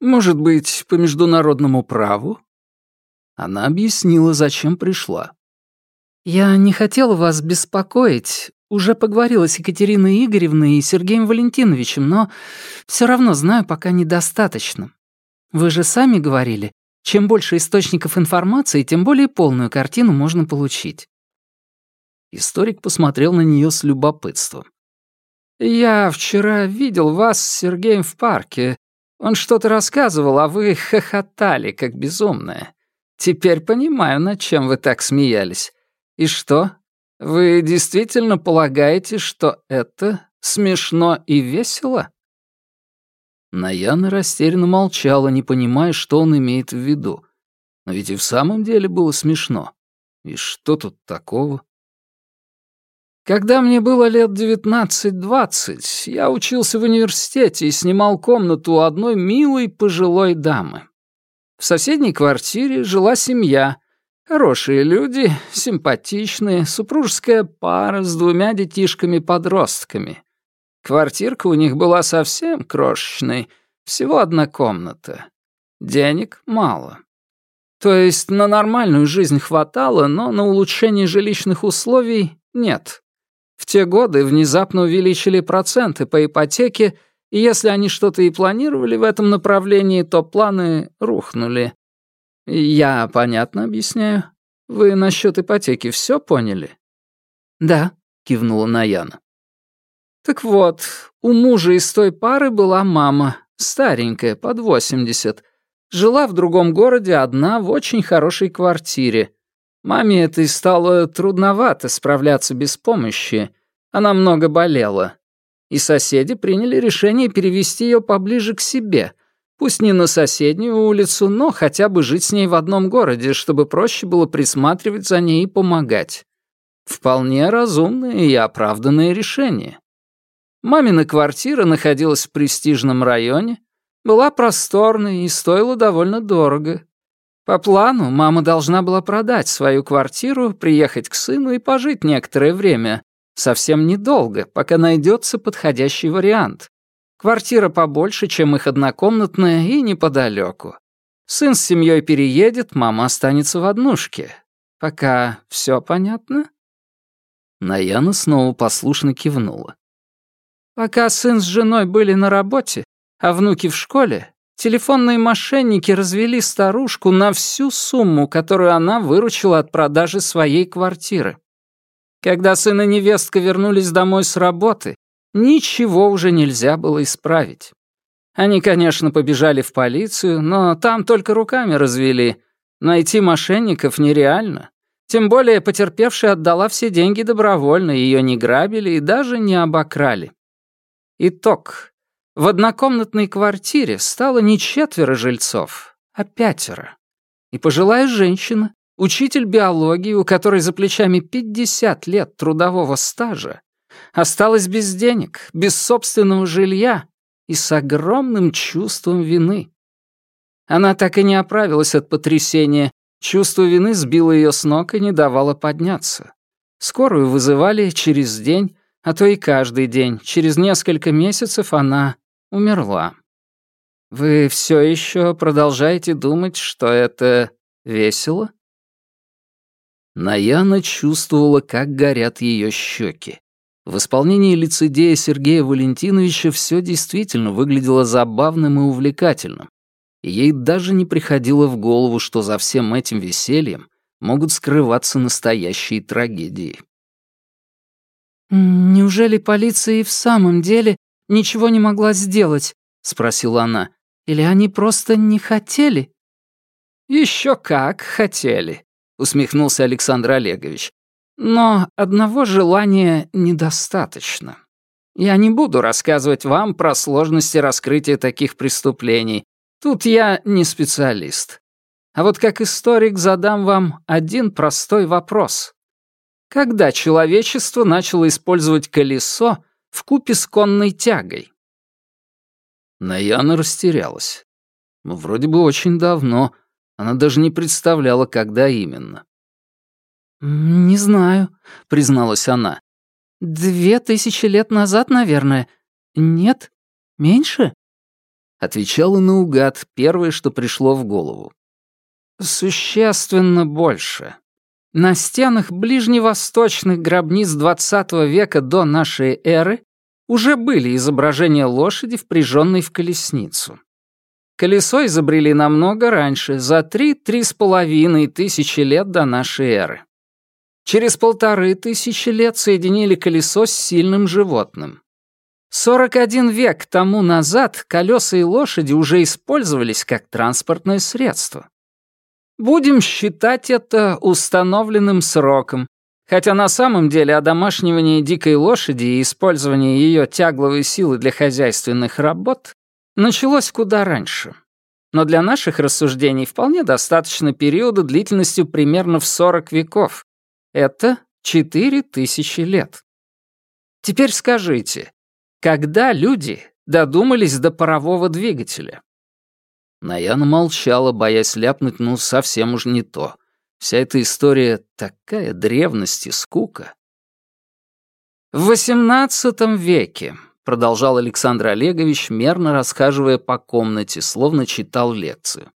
Может быть, по международному праву?» Она объяснила, зачем пришла. «Я не хотела вас беспокоить. Уже поговорила с Екатериной Игоревной и Сергеем Валентиновичем, но все равно знаю пока недостаточно. Вы же сами говорили, чем больше источников информации, тем более полную картину можно получить. Историк посмотрел на нее с любопытством. «Я вчера видел вас с Сергеем в парке. Он что-то рассказывал, а вы хохотали, как безумная. Теперь понимаю, над чем вы так смеялись. И что? Вы действительно полагаете, что это смешно и весело?» Наяна растерянно молчала, не понимая, что он имеет в виду. Но ведь и в самом деле было смешно. И что тут такого? Когда мне было лет девятнадцать-двадцать, я учился в университете и снимал комнату у одной милой пожилой дамы. В соседней квартире жила семья. Хорошие люди, симпатичные, супружеская пара с двумя детишками-подростками. Квартирка у них была совсем крошечной, всего одна комната. Денег мало. То есть на нормальную жизнь хватало, но на улучшение жилищных условий нет. В те годы внезапно увеличили проценты по ипотеке, и если они что-то и планировали в этом направлении, то планы рухнули. Я понятно объясняю. Вы насчет ипотеки все поняли? Да, кивнула Наяна. Так вот, у мужа из той пары была мама, старенькая, под 80. Жила в другом городе одна в очень хорошей квартире. Маме этой стало трудновато справляться без помощи. Она много болела. И соседи приняли решение перевести ее поближе к себе. Пусть не на соседнюю улицу, но хотя бы жить с ней в одном городе, чтобы проще было присматривать за ней и помогать. Вполне разумное и оправданное решение. Мамина квартира находилась в престижном районе, была просторной и стоила довольно дорого. По плану мама должна была продать свою квартиру, приехать к сыну и пожить некоторое время, совсем недолго, пока найдется подходящий вариант. Квартира побольше, чем их однокомнатная, и неподалеку. Сын с семьей переедет, мама останется в однушке. Пока все понятно?» Наяна снова послушно кивнула. Пока сын с женой были на работе, а внуки в школе, телефонные мошенники развели старушку на всю сумму, которую она выручила от продажи своей квартиры. Когда сын и невестка вернулись домой с работы, ничего уже нельзя было исправить. Они, конечно, побежали в полицию, но там только руками развели. Найти мошенников нереально. Тем более потерпевшая отдала все деньги добровольно, ее не грабили и даже не обокрали. Итог. В однокомнатной квартире стало не четверо жильцов, а пятеро. И пожилая женщина, учитель биологии, у которой за плечами 50 лет трудового стажа, осталась без денег, без собственного жилья и с огромным чувством вины. Она так и не оправилась от потрясения, чувство вины сбило ее с ног и не давало подняться. Скорую вызывали через день, а то и каждый день. Через несколько месяцев она умерла. Вы все еще продолжаете думать, что это весело? Наяна чувствовала, как горят ее щеки. В исполнении лицедея Сергея Валентиновича все действительно выглядело забавным и увлекательным. И ей даже не приходило в голову, что за всем этим весельем могут скрываться настоящие трагедии. «Неужели полиция и в самом деле ничего не могла сделать?» — спросила она. «Или они просто не хотели?» «Еще как хотели», — усмехнулся Александр Олегович. «Но одного желания недостаточно. Я не буду рассказывать вам про сложности раскрытия таких преступлений. Тут я не специалист. А вот как историк задам вам один простой вопрос. Когда человечество начало использовать колесо в купе с конной тягой? Наяна растерялась. Ну, вроде бы очень давно. Она даже не представляла, когда именно. «Не знаю», — призналась она. «Две тысячи лет назад, наверное. Нет? Меньше?» Отвечала наугад, первое, что пришло в голову. «Существенно больше», на стенах ближневосточных гробниц XX века до нашей эры уже были изображения лошади, впряженной в колесницу. Колесо изобрели намного раньше, за три-три с половиной тысячи лет до нашей эры. Через полторы тысячи лет соединили колесо с сильным животным. 41 век тому назад колеса и лошади уже использовались как транспортное средство. Будем считать это установленным сроком, хотя на самом деле одомашнивание дикой лошади и использование ее тягловой силы для хозяйственных работ началось куда раньше. Но для наших рассуждений вполне достаточно периода длительностью примерно в 40 веков. Это 4000 лет. Теперь скажите, когда люди додумались до парового двигателя? Наяна молчала, боясь ляпнуть, ну, совсем уж не то. Вся эта история такая древность и скука. В XVIII веке, продолжал Александр Олегович, мерно расхаживая по комнате, словно читал лекцию.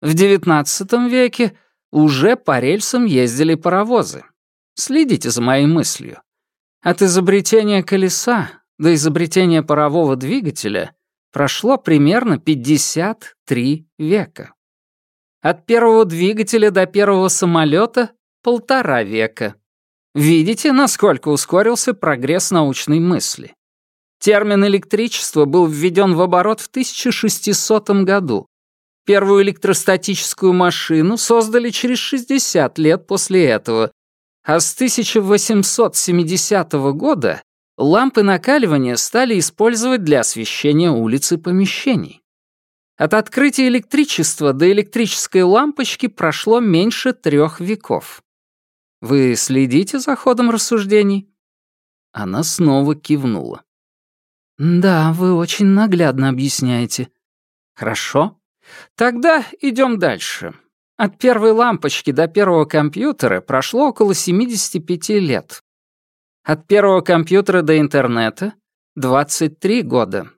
В XIX веке уже по рельсам ездили паровозы. Следите за моей мыслью. От изобретения колеса до изобретения парового двигателя прошло примерно 53 века. От первого двигателя до первого самолета — полтора века. Видите, насколько ускорился прогресс научной мысли? Термин «электричество» был введен в оборот в 1600 году. Первую электростатическую машину создали через 60 лет после этого, а с 1870 года лампы накаливания стали использовать для освещения улиц и помещений. От открытия электричества до электрической лампочки прошло меньше трех веков. Вы следите за ходом рассуждений? Она снова кивнула. Да, вы очень наглядно объясняете. Хорошо. Тогда идем дальше. От первой лампочки до первого компьютера прошло около 75 лет. От первого компьютера до интернета — 23 года.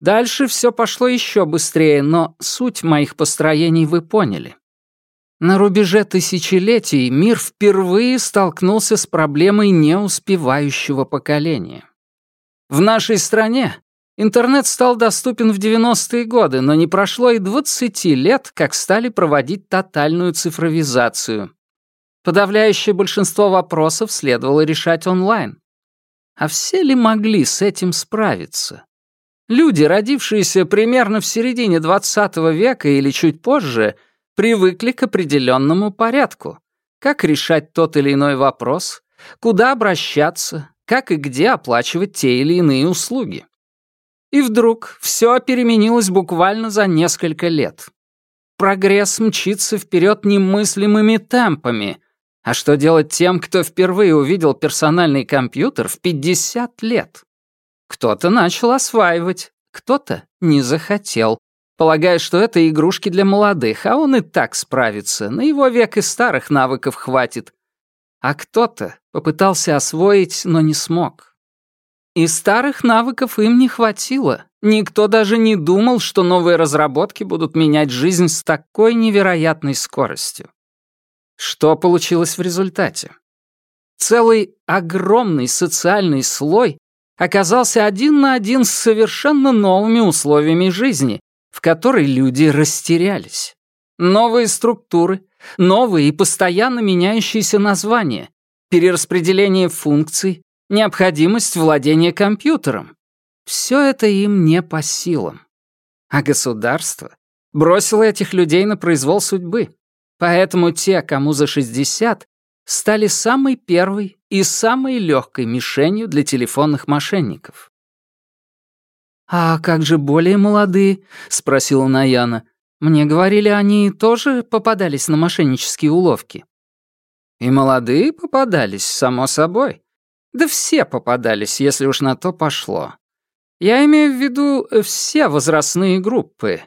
Дальше все пошло еще быстрее, но суть моих построений вы поняли. На рубеже тысячелетий мир впервые столкнулся с проблемой неуспевающего поколения. В нашей стране Интернет стал доступен в 90-е годы, но не прошло и 20 лет, как стали проводить тотальную цифровизацию. Подавляющее большинство вопросов следовало решать онлайн. А все ли могли с этим справиться? Люди, родившиеся примерно в середине 20 века или чуть позже, привыкли к определенному порядку. Как решать тот или иной вопрос, куда обращаться, как и где оплачивать те или иные услуги. И вдруг все переменилось буквально за несколько лет. Прогресс мчится вперед немыслимыми темпами. А что делать тем, кто впервые увидел персональный компьютер в 50 лет? Кто-то начал осваивать, кто-то не захотел, полагая, что это игрушки для молодых, а он и так справится, на его век и старых навыков хватит. А кто-то попытался освоить, но не смог. И старых навыков им не хватило. Никто даже не думал, что новые разработки будут менять жизнь с такой невероятной скоростью. Что получилось в результате? Целый огромный социальный слой оказался один на один с совершенно новыми условиями жизни, в которой люди растерялись. Новые структуры, новые и постоянно меняющиеся названия, перераспределение функций, необходимость владения компьютером. Все это им не по силам. А государство бросило этих людей на произвол судьбы. Поэтому те, кому за 60, стали самой первой и самой легкой мишенью для телефонных мошенников. «А как же более молодые?» — спросила Наяна. «Мне говорили, они тоже попадались на мошеннические уловки». «И молодые попадались, само собой. Да все попадались, если уж на то пошло. Я имею в виду э, все возрастные группы.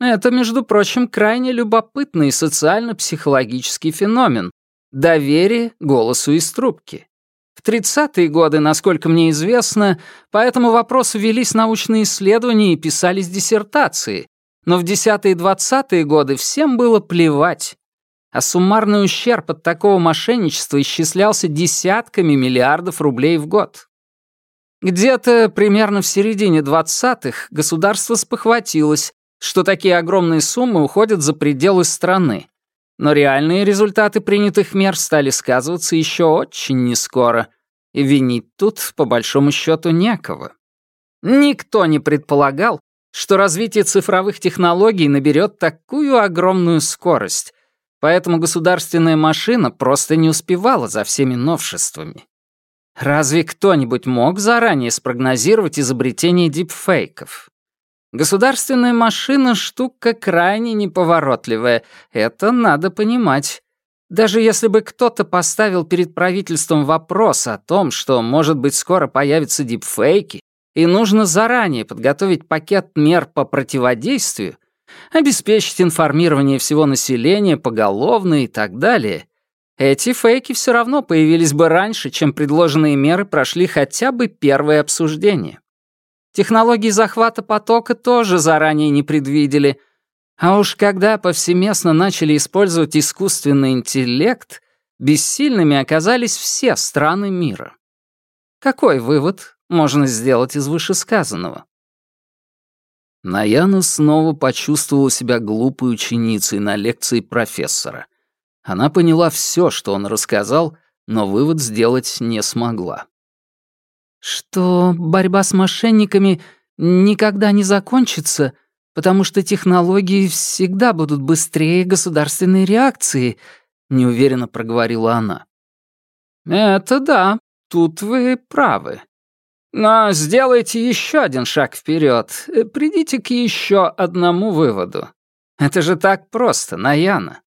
Это, между прочим, крайне любопытный социально-психологический феномен. Доверие голосу из трубки. В 30-е годы, насколько мне известно, по этому вопросу велись научные исследования и писались диссертации, но в 10-е и 20-е годы всем было плевать а суммарный ущерб от такого мошенничества исчислялся десятками миллиардов рублей в год. Где-то примерно в середине 20-х государство спохватилось, что такие огромные суммы уходят за пределы страны. Но реальные результаты принятых мер стали сказываться еще очень нескоро, и винить тут, по большому счету, некого. Никто не предполагал, что развитие цифровых технологий наберет такую огромную скорость, поэтому государственная машина просто не успевала за всеми новшествами. Разве кто-нибудь мог заранее спрогнозировать изобретение дипфейков? Государственная машина — штука крайне неповоротливая, это надо понимать. Даже если бы кто-то поставил перед правительством вопрос о том, что, может быть, скоро появятся дипфейки, и нужно заранее подготовить пакет мер по противодействию, обеспечить информирование всего населения поголовно и так далее, эти фейки все равно появились бы раньше, чем предложенные меры прошли хотя бы первое обсуждение. Технологии захвата потока тоже заранее не предвидели. А уж когда повсеместно начали использовать искусственный интеллект, бессильными оказались все страны мира. Какой вывод можно сделать из вышесказанного? Наяна снова почувствовала себя глупой ученицей на лекции профессора. Она поняла все, что он рассказал, но вывод сделать не смогла. «Что борьба с мошенниками никогда не закончится, потому что технологии всегда будут быстрее государственной реакции», — неуверенно проговорила она. «Это да, тут вы правы. Но сделайте еще один шаг вперед, придите к еще одному выводу. Это же так просто, Наяна.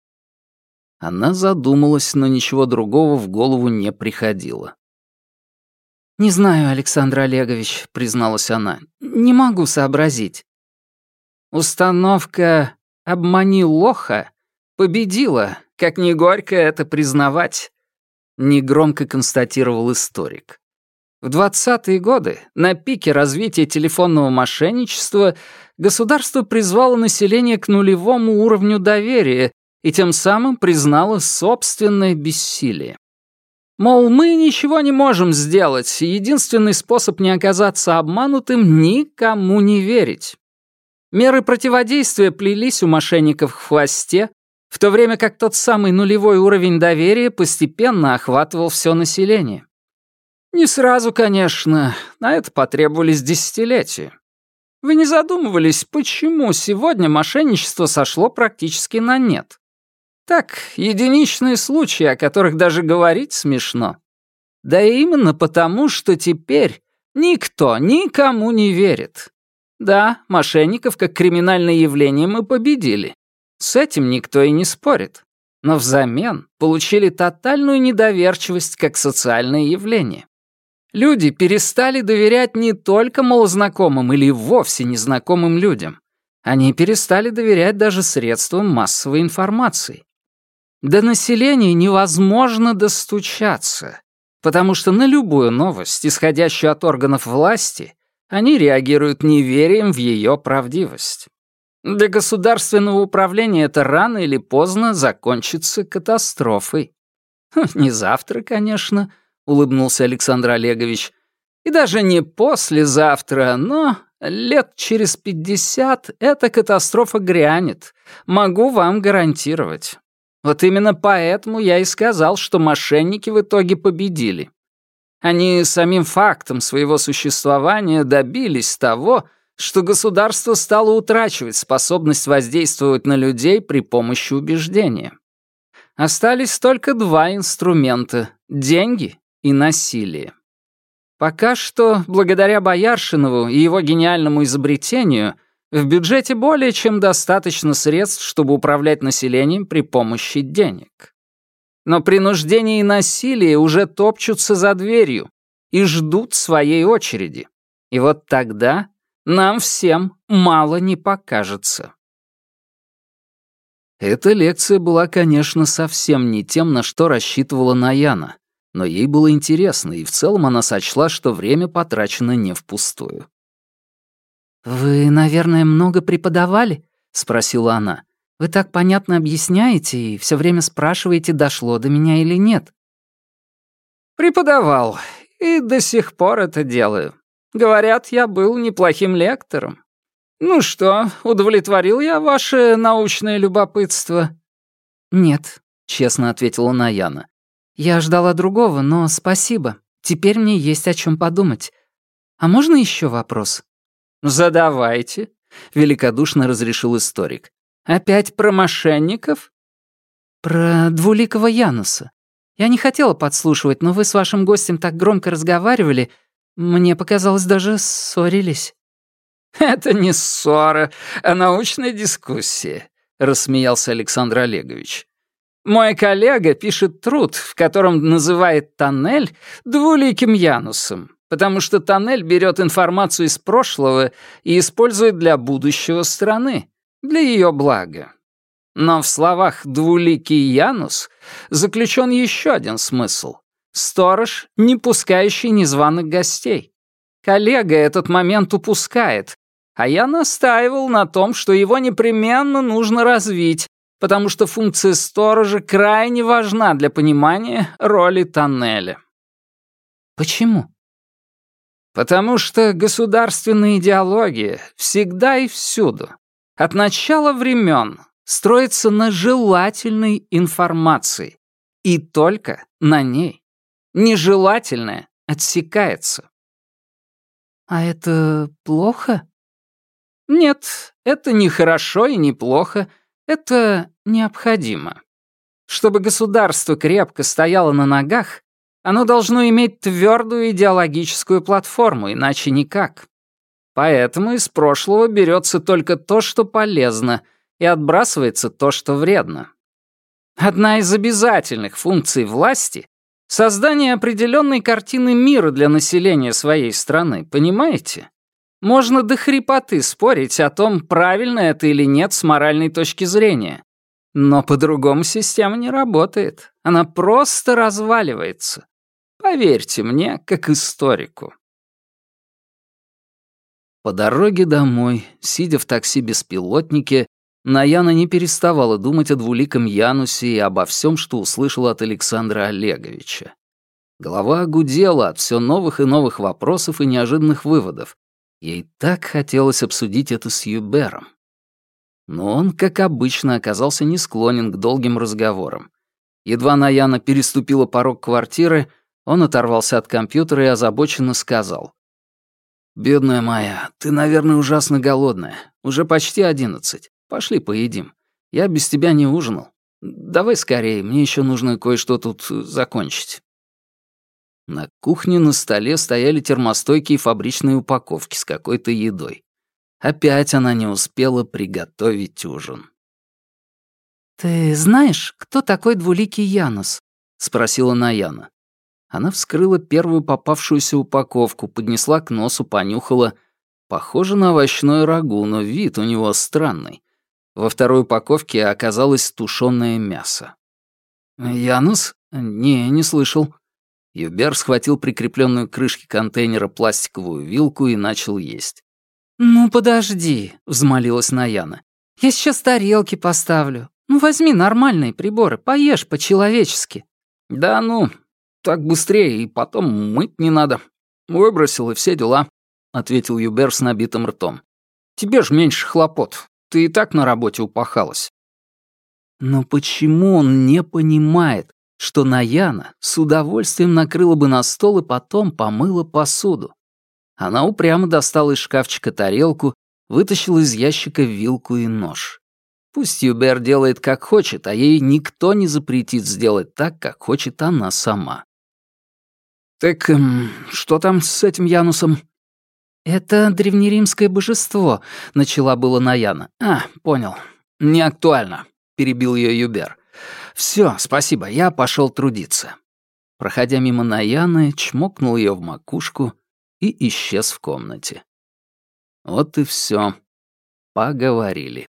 Она задумалась, но ничего другого в голову не приходило. «Не знаю, Александр Олегович», — призналась она. «Не могу сообразить». «Установка «обмани лоха» победила, как не горько это признавать», — негромко констатировал историк. В 20-е годы, на пике развития телефонного мошенничества, государство призвало население к нулевому уровню доверия и тем самым признала собственное бессилие. Мол, мы ничего не можем сделать, единственный способ не оказаться обманутым — никому не верить. Меры противодействия плелись у мошенников в хвосте, в то время как тот самый нулевой уровень доверия постепенно охватывал все население. Не сразу, конечно, на это потребовались десятилетия. Вы не задумывались, почему сегодня мошенничество сошло практически на нет? Так, единичные случаи, о которых даже говорить смешно. Да именно потому, что теперь никто никому не верит. Да, мошенников как криминальное явление мы победили. С этим никто и не спорит. Но взамен получили тотальную недоверчивость как социальное явление. Люди перестали доверять не только малознакомым или вовсе незнакомым людям. Они перестали доверять даже средствам массовой информации. До населения невозможно достучаться, потому что на любую новость, исходящую от органов власти, они реагируют неверием в ее правдивость. Для государственного управления это рано или поздно закончится катастрофой. Хм, не завтра, конечно, улыбнулся Александр Олегович, и даже не послезавтра, но лет через пятьдесят эта катастрофа грянет, могу вам гарантировать. Вот именно поэтому я и сказал, что мошенники в итоге победили. Они самим фактом своего существования добились того, что государство стало утрачивать способность воздействовать на людей при помощи убеждения. Остались только два инструмента — деньги и насилие. Пока что, благодаря Бояршинову и его гениальному изобретению — в бюджете более чем достаточно средств, чтобы управлять населением при помощи денег. Но принуждение и насилие уже топчутся за дверью и ждут своей очереди. И вот тогда нам всем мало не покажется. Эта лекция была, конечно, совсем не тем, на что рассчитывала Наяна, но ей было интересно, и в целом она сочла, что время потрачено не впустую. «Вы, наверное, много преподавали?» — спросила она. «Вы так понятно объясняете и все время спрашиваете, дошло до меня или нет». «Преподавал, и до сих пор это делаю. Говорят, я был неплохим лектором. Ну что, удовлетворил я ваше научное любопытство?» «Нет», — честно ответила Наяна. «Я ждала другого, но спасибо. Теперь мне есть о чем подумать. А можно еще вопрос?» «Задавайте», — великодушно разрешил историк. «Опять про мошенников?» «Про двуликого Януса. Я не хотела подслушивать, но вы с вашим гостем так громко разговаривали, мне показалось, даже ссорились». «Это не ссора, а научная дискуссия», — рассмеялся Александр Олегович. «Мой коллега пишет труд, в котором называет тоннель двуликим Янусом, потому что тоннель берет информацию из прошлого и использует для будущего страны, для ее блага. Но в словах «двуликий Янус» заключен еще один смысл. Сторож, не пускающий незваных гостей. Коллега этот момент упускает, а я настаивал на том, что его непременно нужно развить, потому что функция сторожа крайне важна для понимания роли тоннеля. Почему? Потому что государственная идеология всегда и всюду, от начала времен, строится на желательной информации. И только на ней. Нежелательное отсекается. А это плохо? Нет, это не хорошо и не плохо, это необходимо. Чтобы государство крепко стояло на ногах, оно должно иметь твердую идеологическую платформу, иначе никак. Поэтому из прошлого берется только то, что полезно, и отбрасывается то, что вредно. Одна из обязательных функций власти — создание определенной картины мира для населения своей страны, понимаете? Можно до хрипоты спорить о том, правильно это или нет с моральной точки зрения. Но по-другому система не работает. Она просто разваливается. Поверьте мне, как историку. По дороге домой, сидя в такси-беспилотнике, Наяна не переставала думать о двуликом Янусе и обо всем, что услышала от Александра Олеговича. Голова гудела от все новых и новых вопросов и неожиданных выводов, Ей так хотелось обсудить это с Юбером. Но он, как обычно, оказался не склонен к долгим разговорам. Едва Наяна переступила порог квартиры, он оторвался от компьютера и озабоченно сказал. «Бедная моя, ты, наверное, ужасно голодная. Уже почти одиннадцать. Пошли поедим. Я без тебя не ужинал. Давай скорее, мне еще нужно кое-что тут закончить». На кухне на столе стояли термостойкие фабричные упаковки с какой-то едой. Опять она не успела приготовить ужин. «Ты знаешь, кто такой двуликий Янус?» — спросила Наяна. Она вскрыла первую попавшуюся упаковку, поднесла к носу, понюхала. Похоже на овощное рагу, но вид у него странный. Во второй упаковке оказалось тушёное мясо. «Янус? Не, не слышал», Юбер схватил прикрепленную к крышке контейнера пластиковую вилку и начал есть. «Ну, подожди», — взмолилась Наяна. «Я сейчас тарелки поставлю. Ну, возьми нормальные приборы, поешь по-человечески». «Да ну, так быстрее, и потом мыть не надо. Выбросил, и все дела», — ответил Юбер с набитым ртом. «Тебе ж меньше хлопот. Ты и так на работе упахалась». Но почему он не понимает, что Наяна с удовольствием накрыла бы на стол и потом помыла посуду. Она упрямо достала из шкафчика тарелку, вытащила из ящика вилку и нож. Пусть Юбер делает как хочет, а ей никто не запретит сделать так, как хочет она сама. «Так эм, что там с этим Янусом?» «Это древнеримское божество», — начала было Наяна. «А, понял. Не актуально», — перебил ее Юбер. Все, спасибо, я пошел трудиться. Проходя мимо Наяны, чмокнул ее в макушку и исчез в комнате. Вот и все. Поговорили.